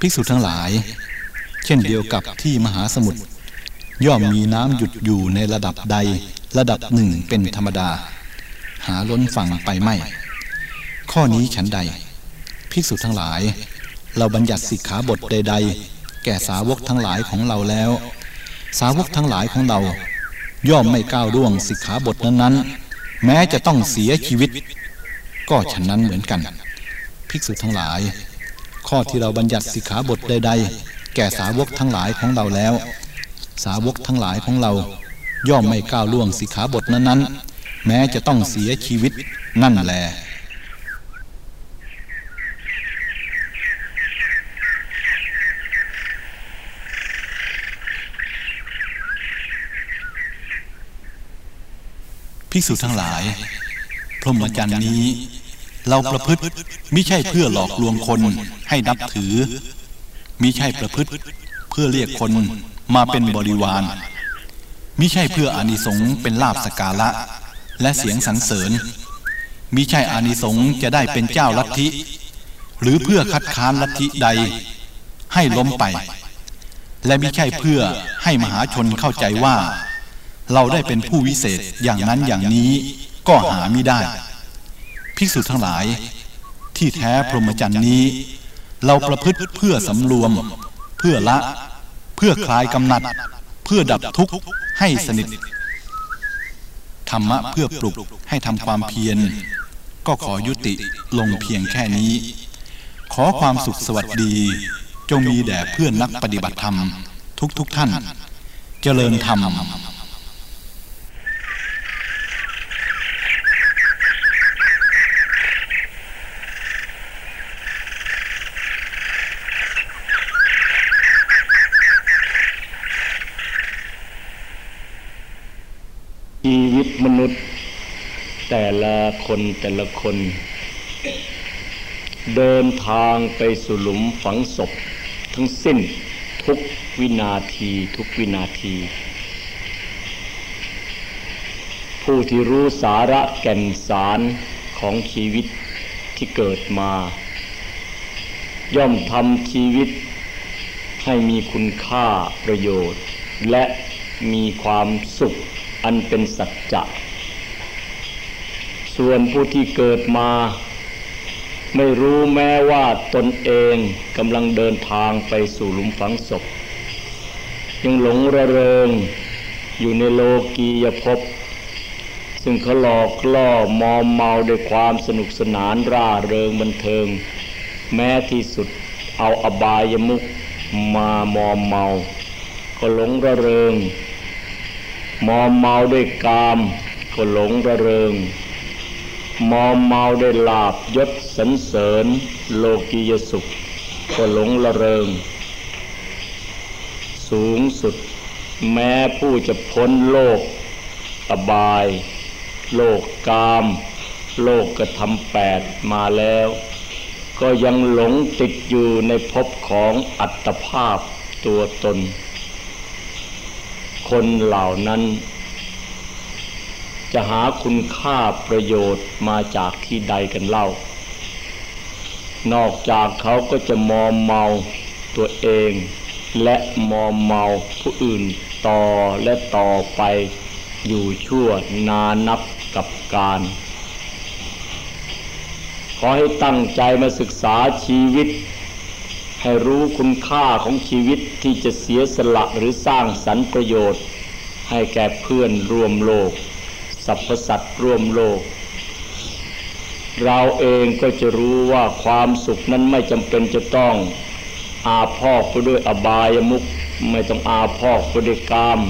ภิกษุทั้งหลาย เช่นเดียวกับที่มหาสมุทรย่อมมีน้ำหยุดอยู่ในระดับใดระดับหนึ่งเป็นธรรมดา หาล้นฝั่งไปไม่ ข้อนี้ฉันใด ภิกษุทั้งหลาย เราบัญญัติสิกขาบทใด ๆ แก่สาวกทั้งหลายของเราแล้ว สาวกทั้งหลายของเรา ย่อมไม่ก้าวล่วงสิกขาบทนั้นๆ แม้จะต้องเสียชีวิต ก็ฉะนั้นเหมือนกัน ภิกษุทั้งหลาย ข้อที่เราบัญญัติสิกขาบทใด ๆ แก่สาวกทั้งหลายของเราแล้ว สาวกทั้งหลายของเรา ย่อมไม่ก้าวล่วงสิกขาบทนั้นๆ แม้จะต้องเสียชีวิตนั่นแหละภิกษุทั้งหลาย พรหมจรรย์นี้ เราประพฤติมิใช่เพื่อหลอกลวงคนให้นับถือมิใช่ประพฤติเพื่อเรียกคนมาเป็นบริวารมิใช่เพื่ออานิสงส์เป็นลาบสกาละ และเสียงสรรเสริญมิใช่อานิสงส์จะได้เป็นเจ้าลัทธิ หรือเพื่อคัดค้านลัทธิใด ให้ล้มไป และมิใช่เพื่อให้มหาชนเข้าใจว่า เราได้เป็นผู้วิเศษอย่างนั้นอย่างนี้ก็หาไม่ได้ ภิกษุทั้งหลาย ที่แท้พรหมจรรย์นี้ เราประพฤติเพื่อสำรวม เพื่อละ เพื่อคลายกำหนัด เพื่อดับทุกข์ให้สนิทธรรมะเพื่อปลุกให้ทำความเพียร ก็ขอยุติลงเพียงแค่นี้ ขอความสุขสวัสดี จงมีแด่เพื่อนนักปฏิบัติธรรม ทุกๆทท่าน เจริญธรรม ชี วิตมนุษย์ แต่ละคนแต่ละคน เดินทางไปสู่หลุมฝังศพ ทั้งสิ้นทุกวินาทีทุกวินาที ผู้ที่รู้สาระแก่นสารของชีวิตที่เกิดมา ย่อมทำชีวิตให้มีคุณค่าประโยชน์ และมีความสุข อันเป็นสัจจะ ส่วนผู้ที่เกิดมา ไม่รู้แม้ว่าตนเองกำลังเดินทางไปสู่หลุมฝังศพ ยังหลงระเริงอยู่ในโลกียภพซึ่งเขาหลอกล่อมอมเมาด้วยความสนุกสนานร่าเริงบันเทิง แม้ที่สุดเอาอบายมุกมามอมเมา ก็หลงระเริง มอมเมาด้วยกามก็หลงระเริง มอมเมาด้วยลาบยศสันเสริญ โลกียสุข ก็หลงระเริง สูงสุด แม้ผู้จะพ้นโลกอบาย โลกกาม โลกกระทำแปดมาแล้ว ก็ยังหลงติดอยู่ในภพของอัตภาพตัวตน คนเหล่านั้น จะหาคุณค่าประโยชน์มาจากที่ใดกันเล่า นอกจากเขาก็จะมอมเมาตัวเอง และมอมเมาผู้อื่นต่อและต่อไปอยู่ชั่วนานับกับการ ขอให้ตั้งใจมาศึกษาชีวิต ให้รู้คุณค่าของชีวิตที่จะเสียสละหรือสร้างสรรประโยชน์ ให้แก่เพื่อนร่วมโลกสรรพสัตว์ร่วมโลก เราเองก็จะรู้ว่าความสุขนั้นไม่จำเป็นจะต้องอาพอกไปด้วยอบายมุขไม่ต้องอาพอกไปด้วยกาม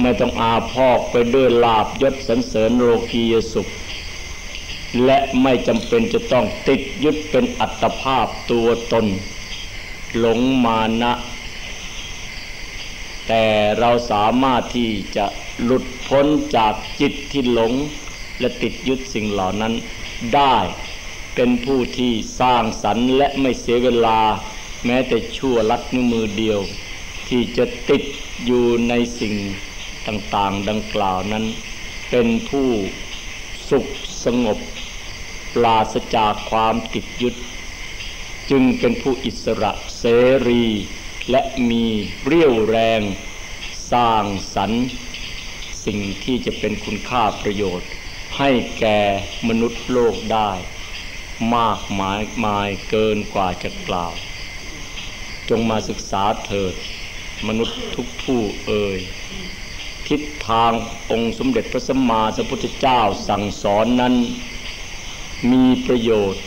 ไม่ต้องอาพอกไปด้วยลาบยศสันเสริญโลกียสุข และไม่จำเป็นจะต้องติดยึดเป็นอัตภาพตัวตน หลงมานะ แต่เราสามารถที่จะหลุดพ้นจากจิตที่หลง และติดยึดสิ่งเหล่านั้นได้เป็นผู้ที่สร้างสรรค์และไม่เสียเวลา แม้แต่ชั่วลัดนิ้วมือเดียว ที่จะติดอยู่ในสิ่งต่างๆ ดังกล่าวนั้น เป็นผู้สุขสงบ ปราศจากความติดยึด จึงเป็นผู้อิสระเสรี และมีเรี่ยวแรง สร้างสรรค์สิ่งที่จะเป็นคุณค่าประโยชน์ ให้แก่มนุษย์โลกได้ มากมายมายเกินกว่าจะกล่าว จงมาศึกษาเถิด มนุษย์ทุกผู้เอ่ยทิศทางองค์สมเด็จพระสัมมาสัมพุทธเจ้าสั่งสอนนั้น มีประโยชน์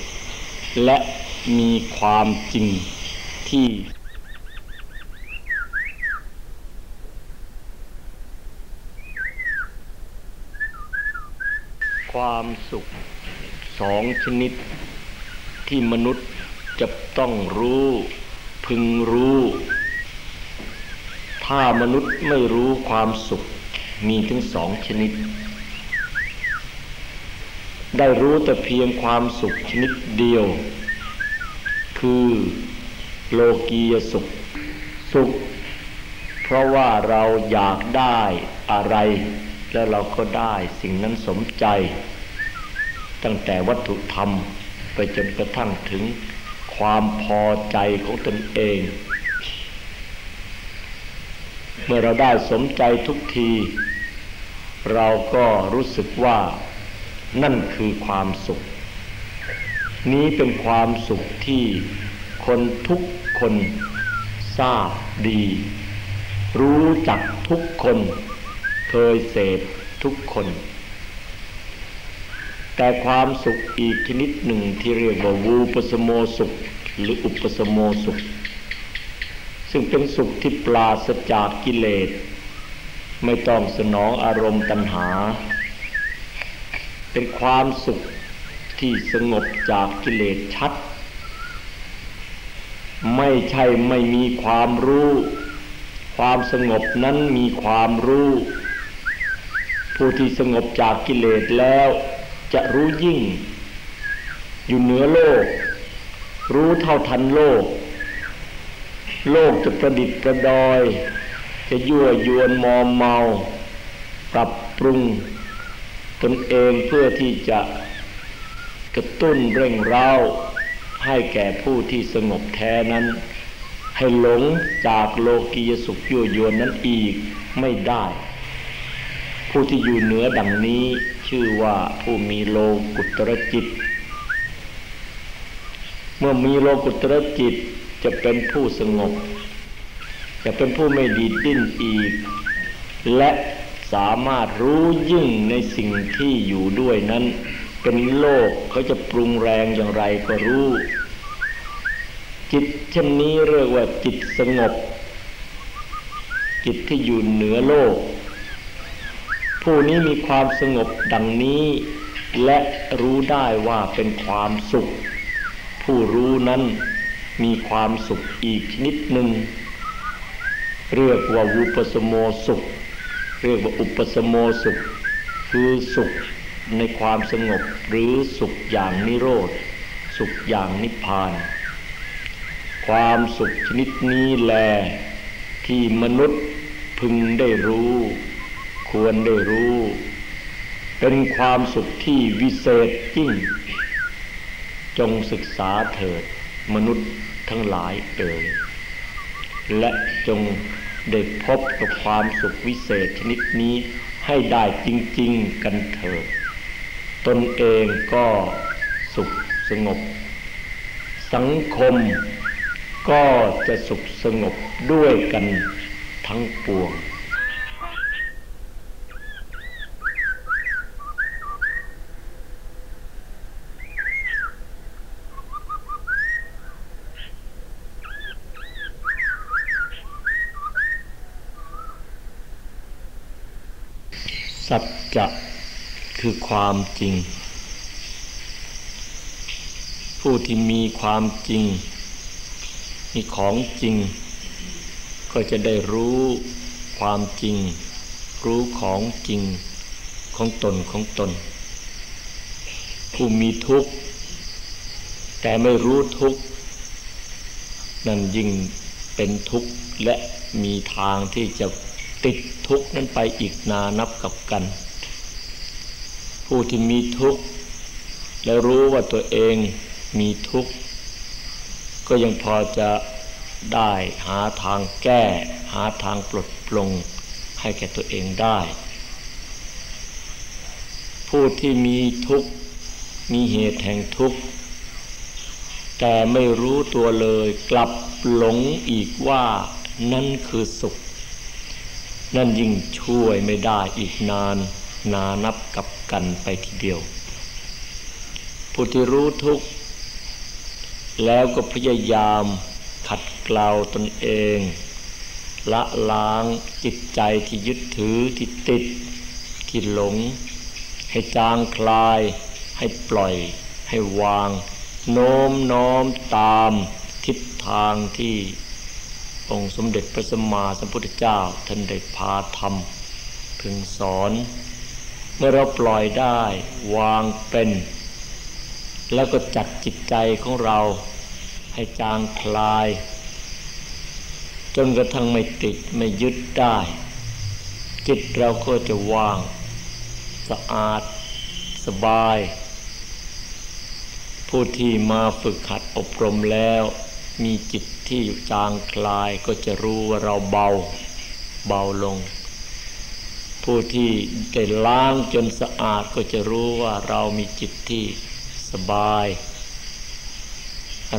และ มีความจริงที่ความสุขสองชนิด ที่มนุษย์จะต้องรู้ พึงรู้ ถ้ามนุษย์ไม่รู้ความสุขมีถึงสองชนิด ได้รู้แต่เพียงความสุขชนิดเดียว คือโลกียสุข สุข เพราะว่าเราอยากได้อะไร แล้วเราก็ได้สิ่งนั้นสมใจ ตั้งแต่วัตถุธรรมไปจนกระทั่งถึงความพอใจของตนเอง เมื่อเราได้สมใจทุกที เราก็รู้สึกว่านั่นคือความสุข นี้เป็นความสุขที่คนทุกคนทราบดี รู้จักทุกคน เคยเสพทุกคน แต่ความสุขอีกชนิดหนึ่งที่เรียกว่าวูปสโมสุข หรืออุปสโมสุข ซึ่งเป็นสุขที่ปราศจากกิเลส ไม่ต้องสนองอารมณ์ตัณหา เป็นความสุข ที่สงบจากกิเลสชัด ไม่ใช่ไม่มีความรู้ ความสงบนั้นมีความรู้ ผู้ที่สงบจากกิเลสแล้วจะรู้ยิ่ง อยู่เหนือโลก รู้เท่าทันโลก โลกจะประดิษฐ์ประดอย จะยั่วยวนมอมเมา ปรับปรุงตนเองเพื่อที่จะ กระตุ้นเร่งเร้าให้แก่ผู้ที่สงบแท้นั้น ให้หลงจากโลกียสุขยั่วยวนนั้นอีกไม่ได้ ผู้ที่อยู่เหนือดังนี้ชื่อว่าผู้มีโลกุตรจิต เมื่อมีโลกุตรจิตจะเป็นผู้สงบ จะเป็นผู้ไม่ดีดดิ้นอีก และสามารถรู้ยิ่งในสิ่งที่อยู่ด้วยนั้น เป็นโลกเขาจะปรุงแรงอย่างไรก็รู้ จิตเช่นนี้เรียกว่าจิตสงบ จิตที่อยู่เหนือโลก ผู้นี้มีความสงบดังนี้ และรู้ได้ว่าเป็นความสุข ผู้รู้นั้นมีความสุขอีกนิดหนึ่งเรียกว่าวุปสมโมสุข เรียกว่าอุปสมโมสุข คือสุข ในความสงบหรือสุขอย่างนิโรธ สุขอย่างนิพพาน ความสุขชนิดนี้แล ที่มนุษย์พึงได้รู้ ควรได้รู้ เป็นความสุขที่วิเศษยิ่ง จงศึกษาเถิดมนุษย์ทั้งหลายเอ่ยและจงได้พบกับความสุขวิเศษชนิดนี้ให้ได้จริง ๆ กันเถิด ตนเองก็สุขสงบ สังคมก็จะสุขสงบด้วยกันทั้งปวงสัจจะ คือความจริง ผู้ที่มีความจริง มีของจริง ก็จะได้รู้ความจริง รู้ของจริงของตนของตน ผู้มีทุกข์ แต่ไม่รู้ทุกข์ นั่นยิ่งเป็นทุกข์และมีทางที่จะติดทุกข์นั้นไปอีกนานับกับกัน ผู้ที่มีทุกข์ และรู้ว่าตัวเองมีทุกข์ ก็ยังพอจะได้หาทางแก้ หาทางปลดปลงให้แก่ตัวเองได้ ผู้ที่มีทุกข์ มีเหตุแห่งทุกข์ แต่ไม่รู้ตัวเลยกลับหลงอีกว่านั่นคือสุข นั่นยิ่งช่วยไม่ได้อีกนาน นานับกับกันไปทีเดียว ผู้ที่รู้ทุกข์ แล้วก็พยายามขัดเกลาตนเอง ละล้างจิตใจที่ยึดถือที่ติด ที่หลง ให้จางคลาย ให้ปล่อย ให้วาง โน้มน้อมตามทิศทางที่องค์สมเด็จพระสัมมาสัมพุทธเจ้าท่านได้พาทำพึงสอน มื่อเราปล่อยได้ วางเป็น แล้วก็จัดจิตใจของเรา ให้จางคลาย จนกระทั่งไม่ติดไม่ยึดได้ จิตเราก็จะว่าง สะอาด สบาย ผู้ที่มาฝึกหัดอบรมแล้ว มีจิตที่จางคลายก็จะรู้ว่าเราเบา เบาลง ผู้ที่ได้ล้างจนสะอาดก็จะรู้ว่าเรามีจิตที่สบาย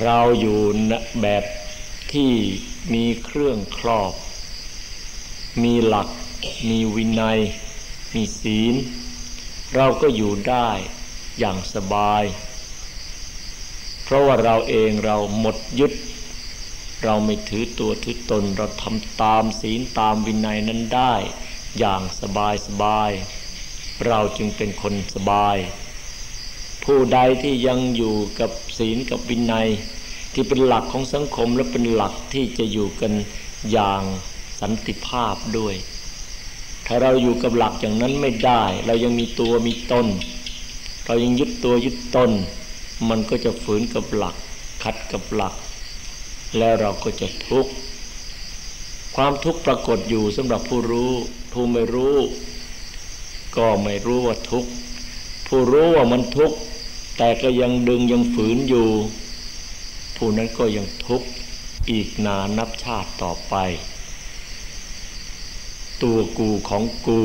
เราอยู่แบบที่มีเครื่องครอบ มีหลัก มีวินัย มีศีล เราก็อยู่ได้อย่างสบาย เพราะว่าเราเองเราหมดยึด เราไม่ถือตัวถือตนเราทำตามศีลตามวินัยนั้นได้ อย่างสบายสบาย เราจึงเป็นคนสบาย ผู้ใดที่ยังอยู่กับศีลกับวินัย ที่เป็นหลักของสังคมและเป็นหลักที่จะอยู่กันอย่างสันติภาพด้วย ถ้าเราอยู่กับหลักอย่างนั้นไม่ได้ เรายังมีตัวมีตนเรายังยึดตัวยึดตนมันก็จะฝืนกับหลักขัดกับหลัก แล้วเราก็จะทุกข์ ความทุกข์ปรากฏอยู่สำหรับผู้รู้ผู้ไม่รู้ ก็ไม่รู้ว่าทุกข์ผู้รู้ว่ามันทุกข์แต่ก็ยังดึงยังฝืนอยู่ ผู้นั้นก็ยังทุกข์อีกนานนับชาติต่อไป ตัวกูของกู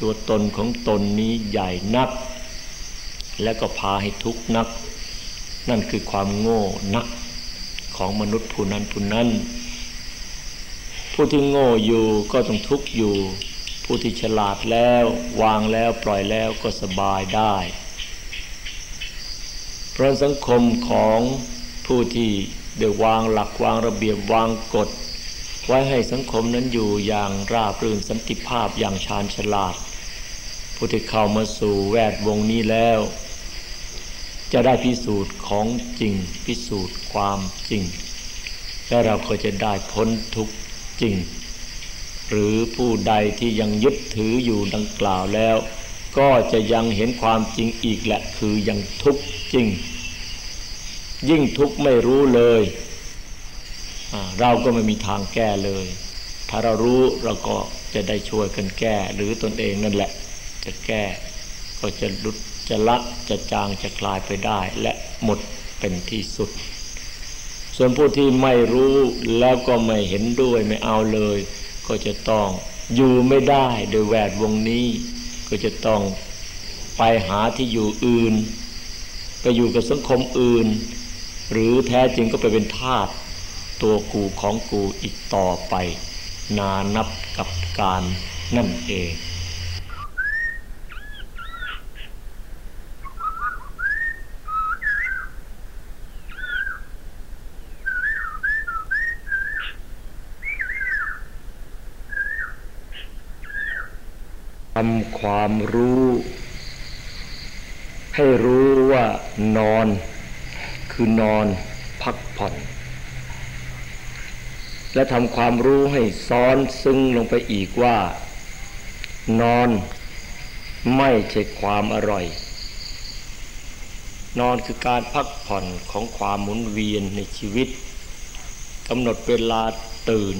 ตัวตนของตนนี้ใหญ่นัก และก็พาให้ทุกข์นัก นั่นคือความโง่นักของมนุษย์ผู้นั้นผู้นั้น ผู้ที่โง่อยู่ก็ต้องทุกข์อยู่ ผู้ที่ฉลาดแล้ววางแล้วปล่อยแล้วก็สบายได้ เพราะสังคมของผู้ที่ได้วางหลักวางระเบียบวางกฎ ไว้ให้สังคมนั้นอยู่อย่างราบรื่นสันติภาพอย่างชาญฉลาด ผู้ที่เข้ามาสู่แวดวงนี้แล้ว จะได้พิสูจน์ของจริงพิสูจน์ความจริง และเราก็จะได้พ้นทุกข์ จริง หรือผู้ใดที่ยังยึดถืออยู่ดังกล่าวแล้ว ก็จะยังเห็นความจริงอีกแหละคือยังทุกข์จริง ยิ่งทุกข์ไม่รู้เลย เราก็ไม่มีทางแก้เลย ถ้าเรารู้เราก็จะได้ช่วยกันแก้ หรือตนเองนั่นแหละ จะแก้ ก็จะลุดจะละจะจางจะคลายไปได้ และหมดเป็นที่สุด ส่วนผู้ที่ไม่รู้แล้วก็ไม่เห็นด้วยไม่เอาเลย ก็จะต้องอยู่ไม่ได้โดยแวดวงนี้ ก็จะต้องไปหาที่อยู่อื่น ไปอยู่กับสังคมอื่น หรือแท้จริงก็ไปเป็นทาสตัวกูของกูอีกต่อไป นานับกับการนั่นเองำความรู้ ให้รู้ว่านอน คือนอนพักผ่อน และทำความรู้ให้ซ้อนซึ้งลงไปอีกว่า นอนไม่ใช่ความอร่อย นอนคือการพักผ่อนของความหมุนเวียนในชีวิตกำหนดเวลาตื่น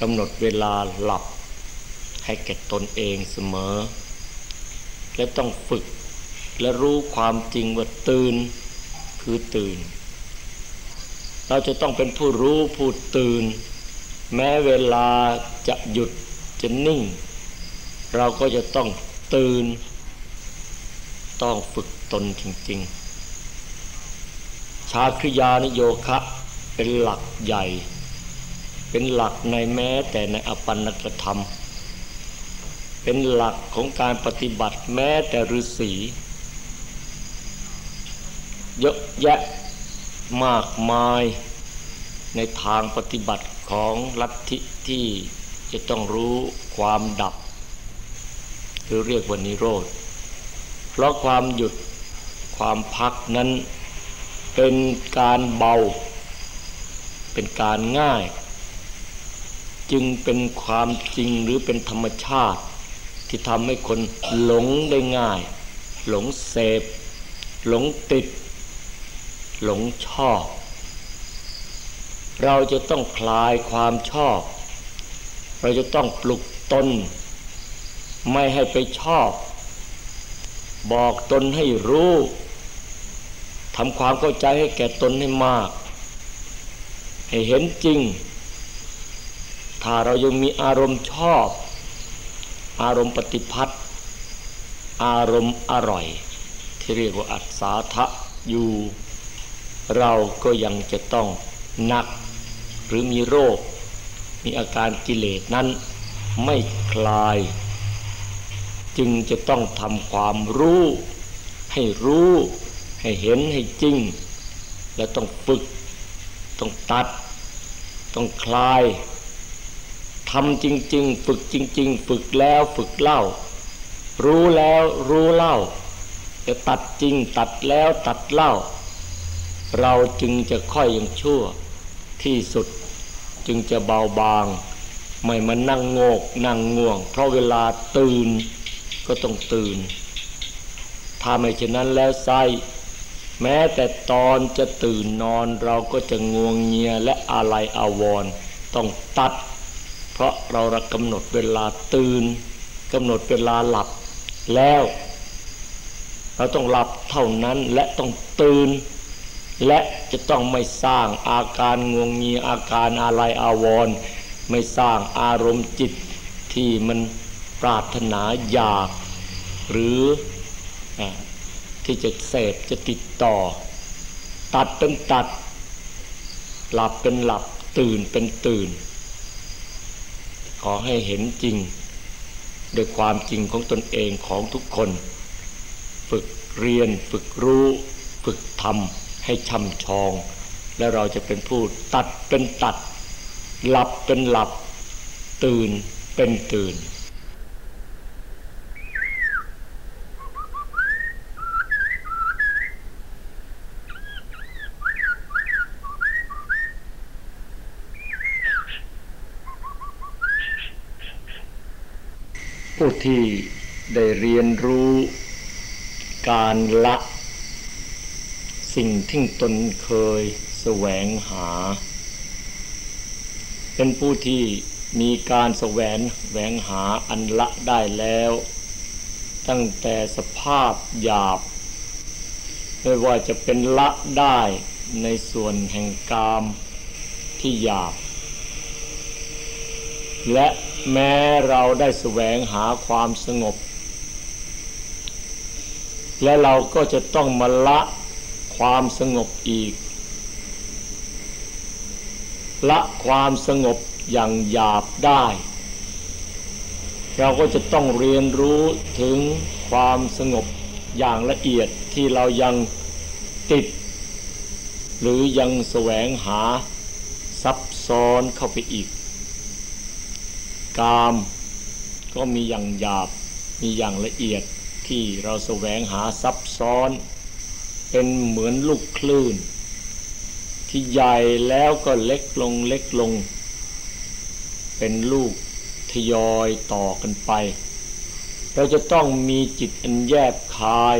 กำหนดเวลาหลับ ให้แก่ตนเองเสมอ และต้องฝึกและรู้ความจริงว่าตื่นคือตื่น เราจะต้องเป็นผู้รู้ผู้ตื่น แม้เวลาจะหยุดจะนิ่ง เราก็จะต้องตื่น ต้องฝึกตนจริง ๆ ชาคริยานิโยคะเป็นหลักใหญ่ เป็นหลักในแม้แต่ในอปันนกธรรม เป็นหลักของการปฏิบัติแม้แต่ฤาษีเยอะแยะมากมายในทางปฏิบัติของลัทธิที่จะต้องรู้ความดับหรือเรียกว่านิโรธ เพราะความหยุดความพักนั้นเป็นการเบา เป็นการง่าย จึงเป็นความจริงหรือเป็นธรรมชาติ ที่ทำให้คนหลงได้ง่าย หลงเสพ หลงติด หลงชอบ เราจะต้องคลายความชอบ เราจะต้องปลุกตน ไม่ให้ไปชอบ บอกตนให้รู้ทำความเข้าใจให้แก่ตนให้มาก ให้เห็นจริง ถ้าเรายังมีอารมณ์ชอบ อารมณ์ปฏิพัทธ์อารมณ์อร่อย ที่เรียกว่าอัศาทะอยู่ เราก็ยังจะต้องหนักหรือมีโรค มีอาการกิเลสนั้นไม่คลาย จึงจะต้องทำความรู้ ให้รู้ให้เห็นให้จริง แล้วต้องฝึก ต้องตัด ต้องคลาย ทำจริง ๆ ฝึกจริง ๆ ฝึกแล้วฝึกเล่า รู้แล้วรู้เล่าจะตัดจริงตัดแล้วตัดเล่า เราจึงจะค่อยยังชั่ว ที่สุดจึงจะเบาบาง ไม่มานั่งโงกนั่งง่วง เพราะเวลาตื่นก็ต้องตื่น ถ้าไม่เช่นนั้นแล้วไซแม้แต่ตอนจะตื่นนอนเราก็จะงวงเงียและอะไรอาวรต้องตัด เพราะเราระกำหนดเวลาตื่นกำหนดเวลาหลับแล้ว เราต้องหลับเท่านั้นและต้องตื่น และจะต้องไม่สร้างอาการงวงเงียอาการอะไรอาวร ไม่สร้างอารมณ์จิตที่มันปรารถนาอยาก หรือที่จะเสพจะติดต่อ ตัดเป็นตัด หลับเป็นหลับตื่นเป็นตื่น อให้เห็นจริงโดยความจริงของตนเองของทุกคน ฝึกเรียนฝึกรู้ ฝึกทำให้ช่ำชอง แล้วเราจะเป็นผู้ตัดเป็นตัด หลับเป็นหลับ ตื่นเป็นตื่น ที่ได้เรียนรู้การละสิ่งที่ตนเคยแสวงหา เป็นผู้ที่มีการแสวงแหวงหาอันละได้แล้ว ตั้งแต่สภาพหยาบ ไม่ว่าจะเป็นละได้ในส่วนแห่งกามที่หยาบ และ แม้เราได้แสวงหาความสงบ และเราก็จะต้องมาละความสงบอีก ละความสงบอย่างหยาบได้ เราก็จะต้องเรียนรู้ถึงความสงบอย่างละเอียดที่เรายังติด หรือยังแสวงหาซับซ้อนเข้าไปอีก กาม ก็มีอย่างหยาบ มีอย่างละเอียดที่เราแสวงหาซับซ้อน เป็นเหมือนลูกคลื่น ที่ใหญ่แล้วก็เล็กลงเล็กลง เป็นลูกทยอยต่อกันไป เราจะต้องมีจิตอันแยบคาย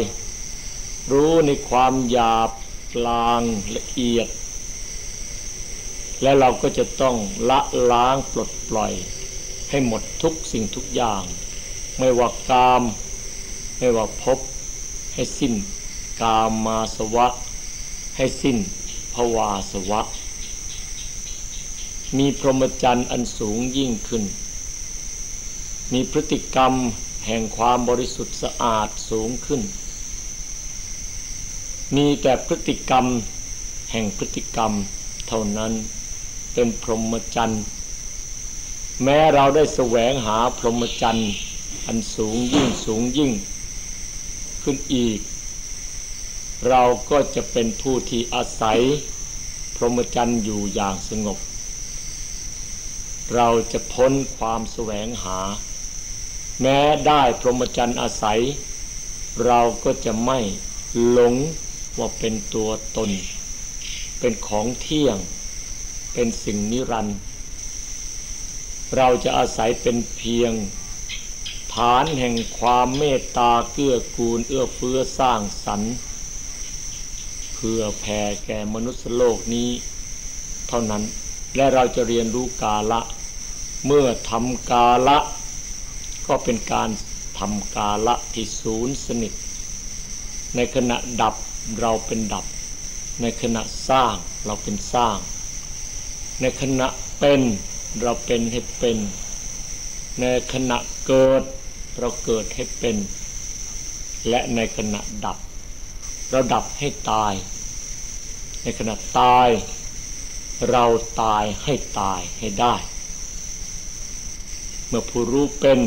รู้ในความหยาบกลางละเอียดและเราก็จะต้องละล้างปลดปล่อย ให้หมดทุกสิ่งทุกอย่าง ไม่ว่ากาม ไม่ว่าพบ ให้สิ้นกามมาสวะ ให้สิ้นภวาสวะ มีพรหมจรรย์อันสูงยิ่งขึ้น มีพฤติกรรมแห่งความบริสุทธิ์สะอาดสูงขึ้น มีแต่พฤติกรรมแห่งพฤติกรรมเท่านั้นเป็นพรหมจรรย์ แม้เราได้แสวงหาพรหมจรรย์อันสูงยิ่งสูงยิ่ง ขึ้นอีก เราก็จะเป็นผู้ที่อาศัย พรหมจรรย์อยู่อย่างสงบ เราจะพ้นความแสวงหา แม้ได้พรหมจรรย์อาศัย เราก็จะไม่หลงว่าเป็นตัวตน เป็นของเที่ยง เป็นสิ่งนิรันดร์ เราจะอาศัยเป็นเพียง ฐานแห่งความเมตตาเกื้อกูลเอื้อเฟื้อสร้างสรรค์เพื่อแผ่แก่มนุษยโลกนี้ เท่านั้นและเราจะเรียนรู้กาละ เมื่อทำกาละ ก็เป็นการทำกาละที่ศูนย์สนิท ในขณะดับเราเป็นดับ ในขณะสร้างเราเป็นสร้าง ในขณะเป็น เราเป็นให้เป็น ในขณะเกิด เราเกิดให้เป็น และในขณะดับ เราดับให้ตาย ในขณะตาย เราตายให้ตายให้ได้ เมื่อผู้รู้เป็น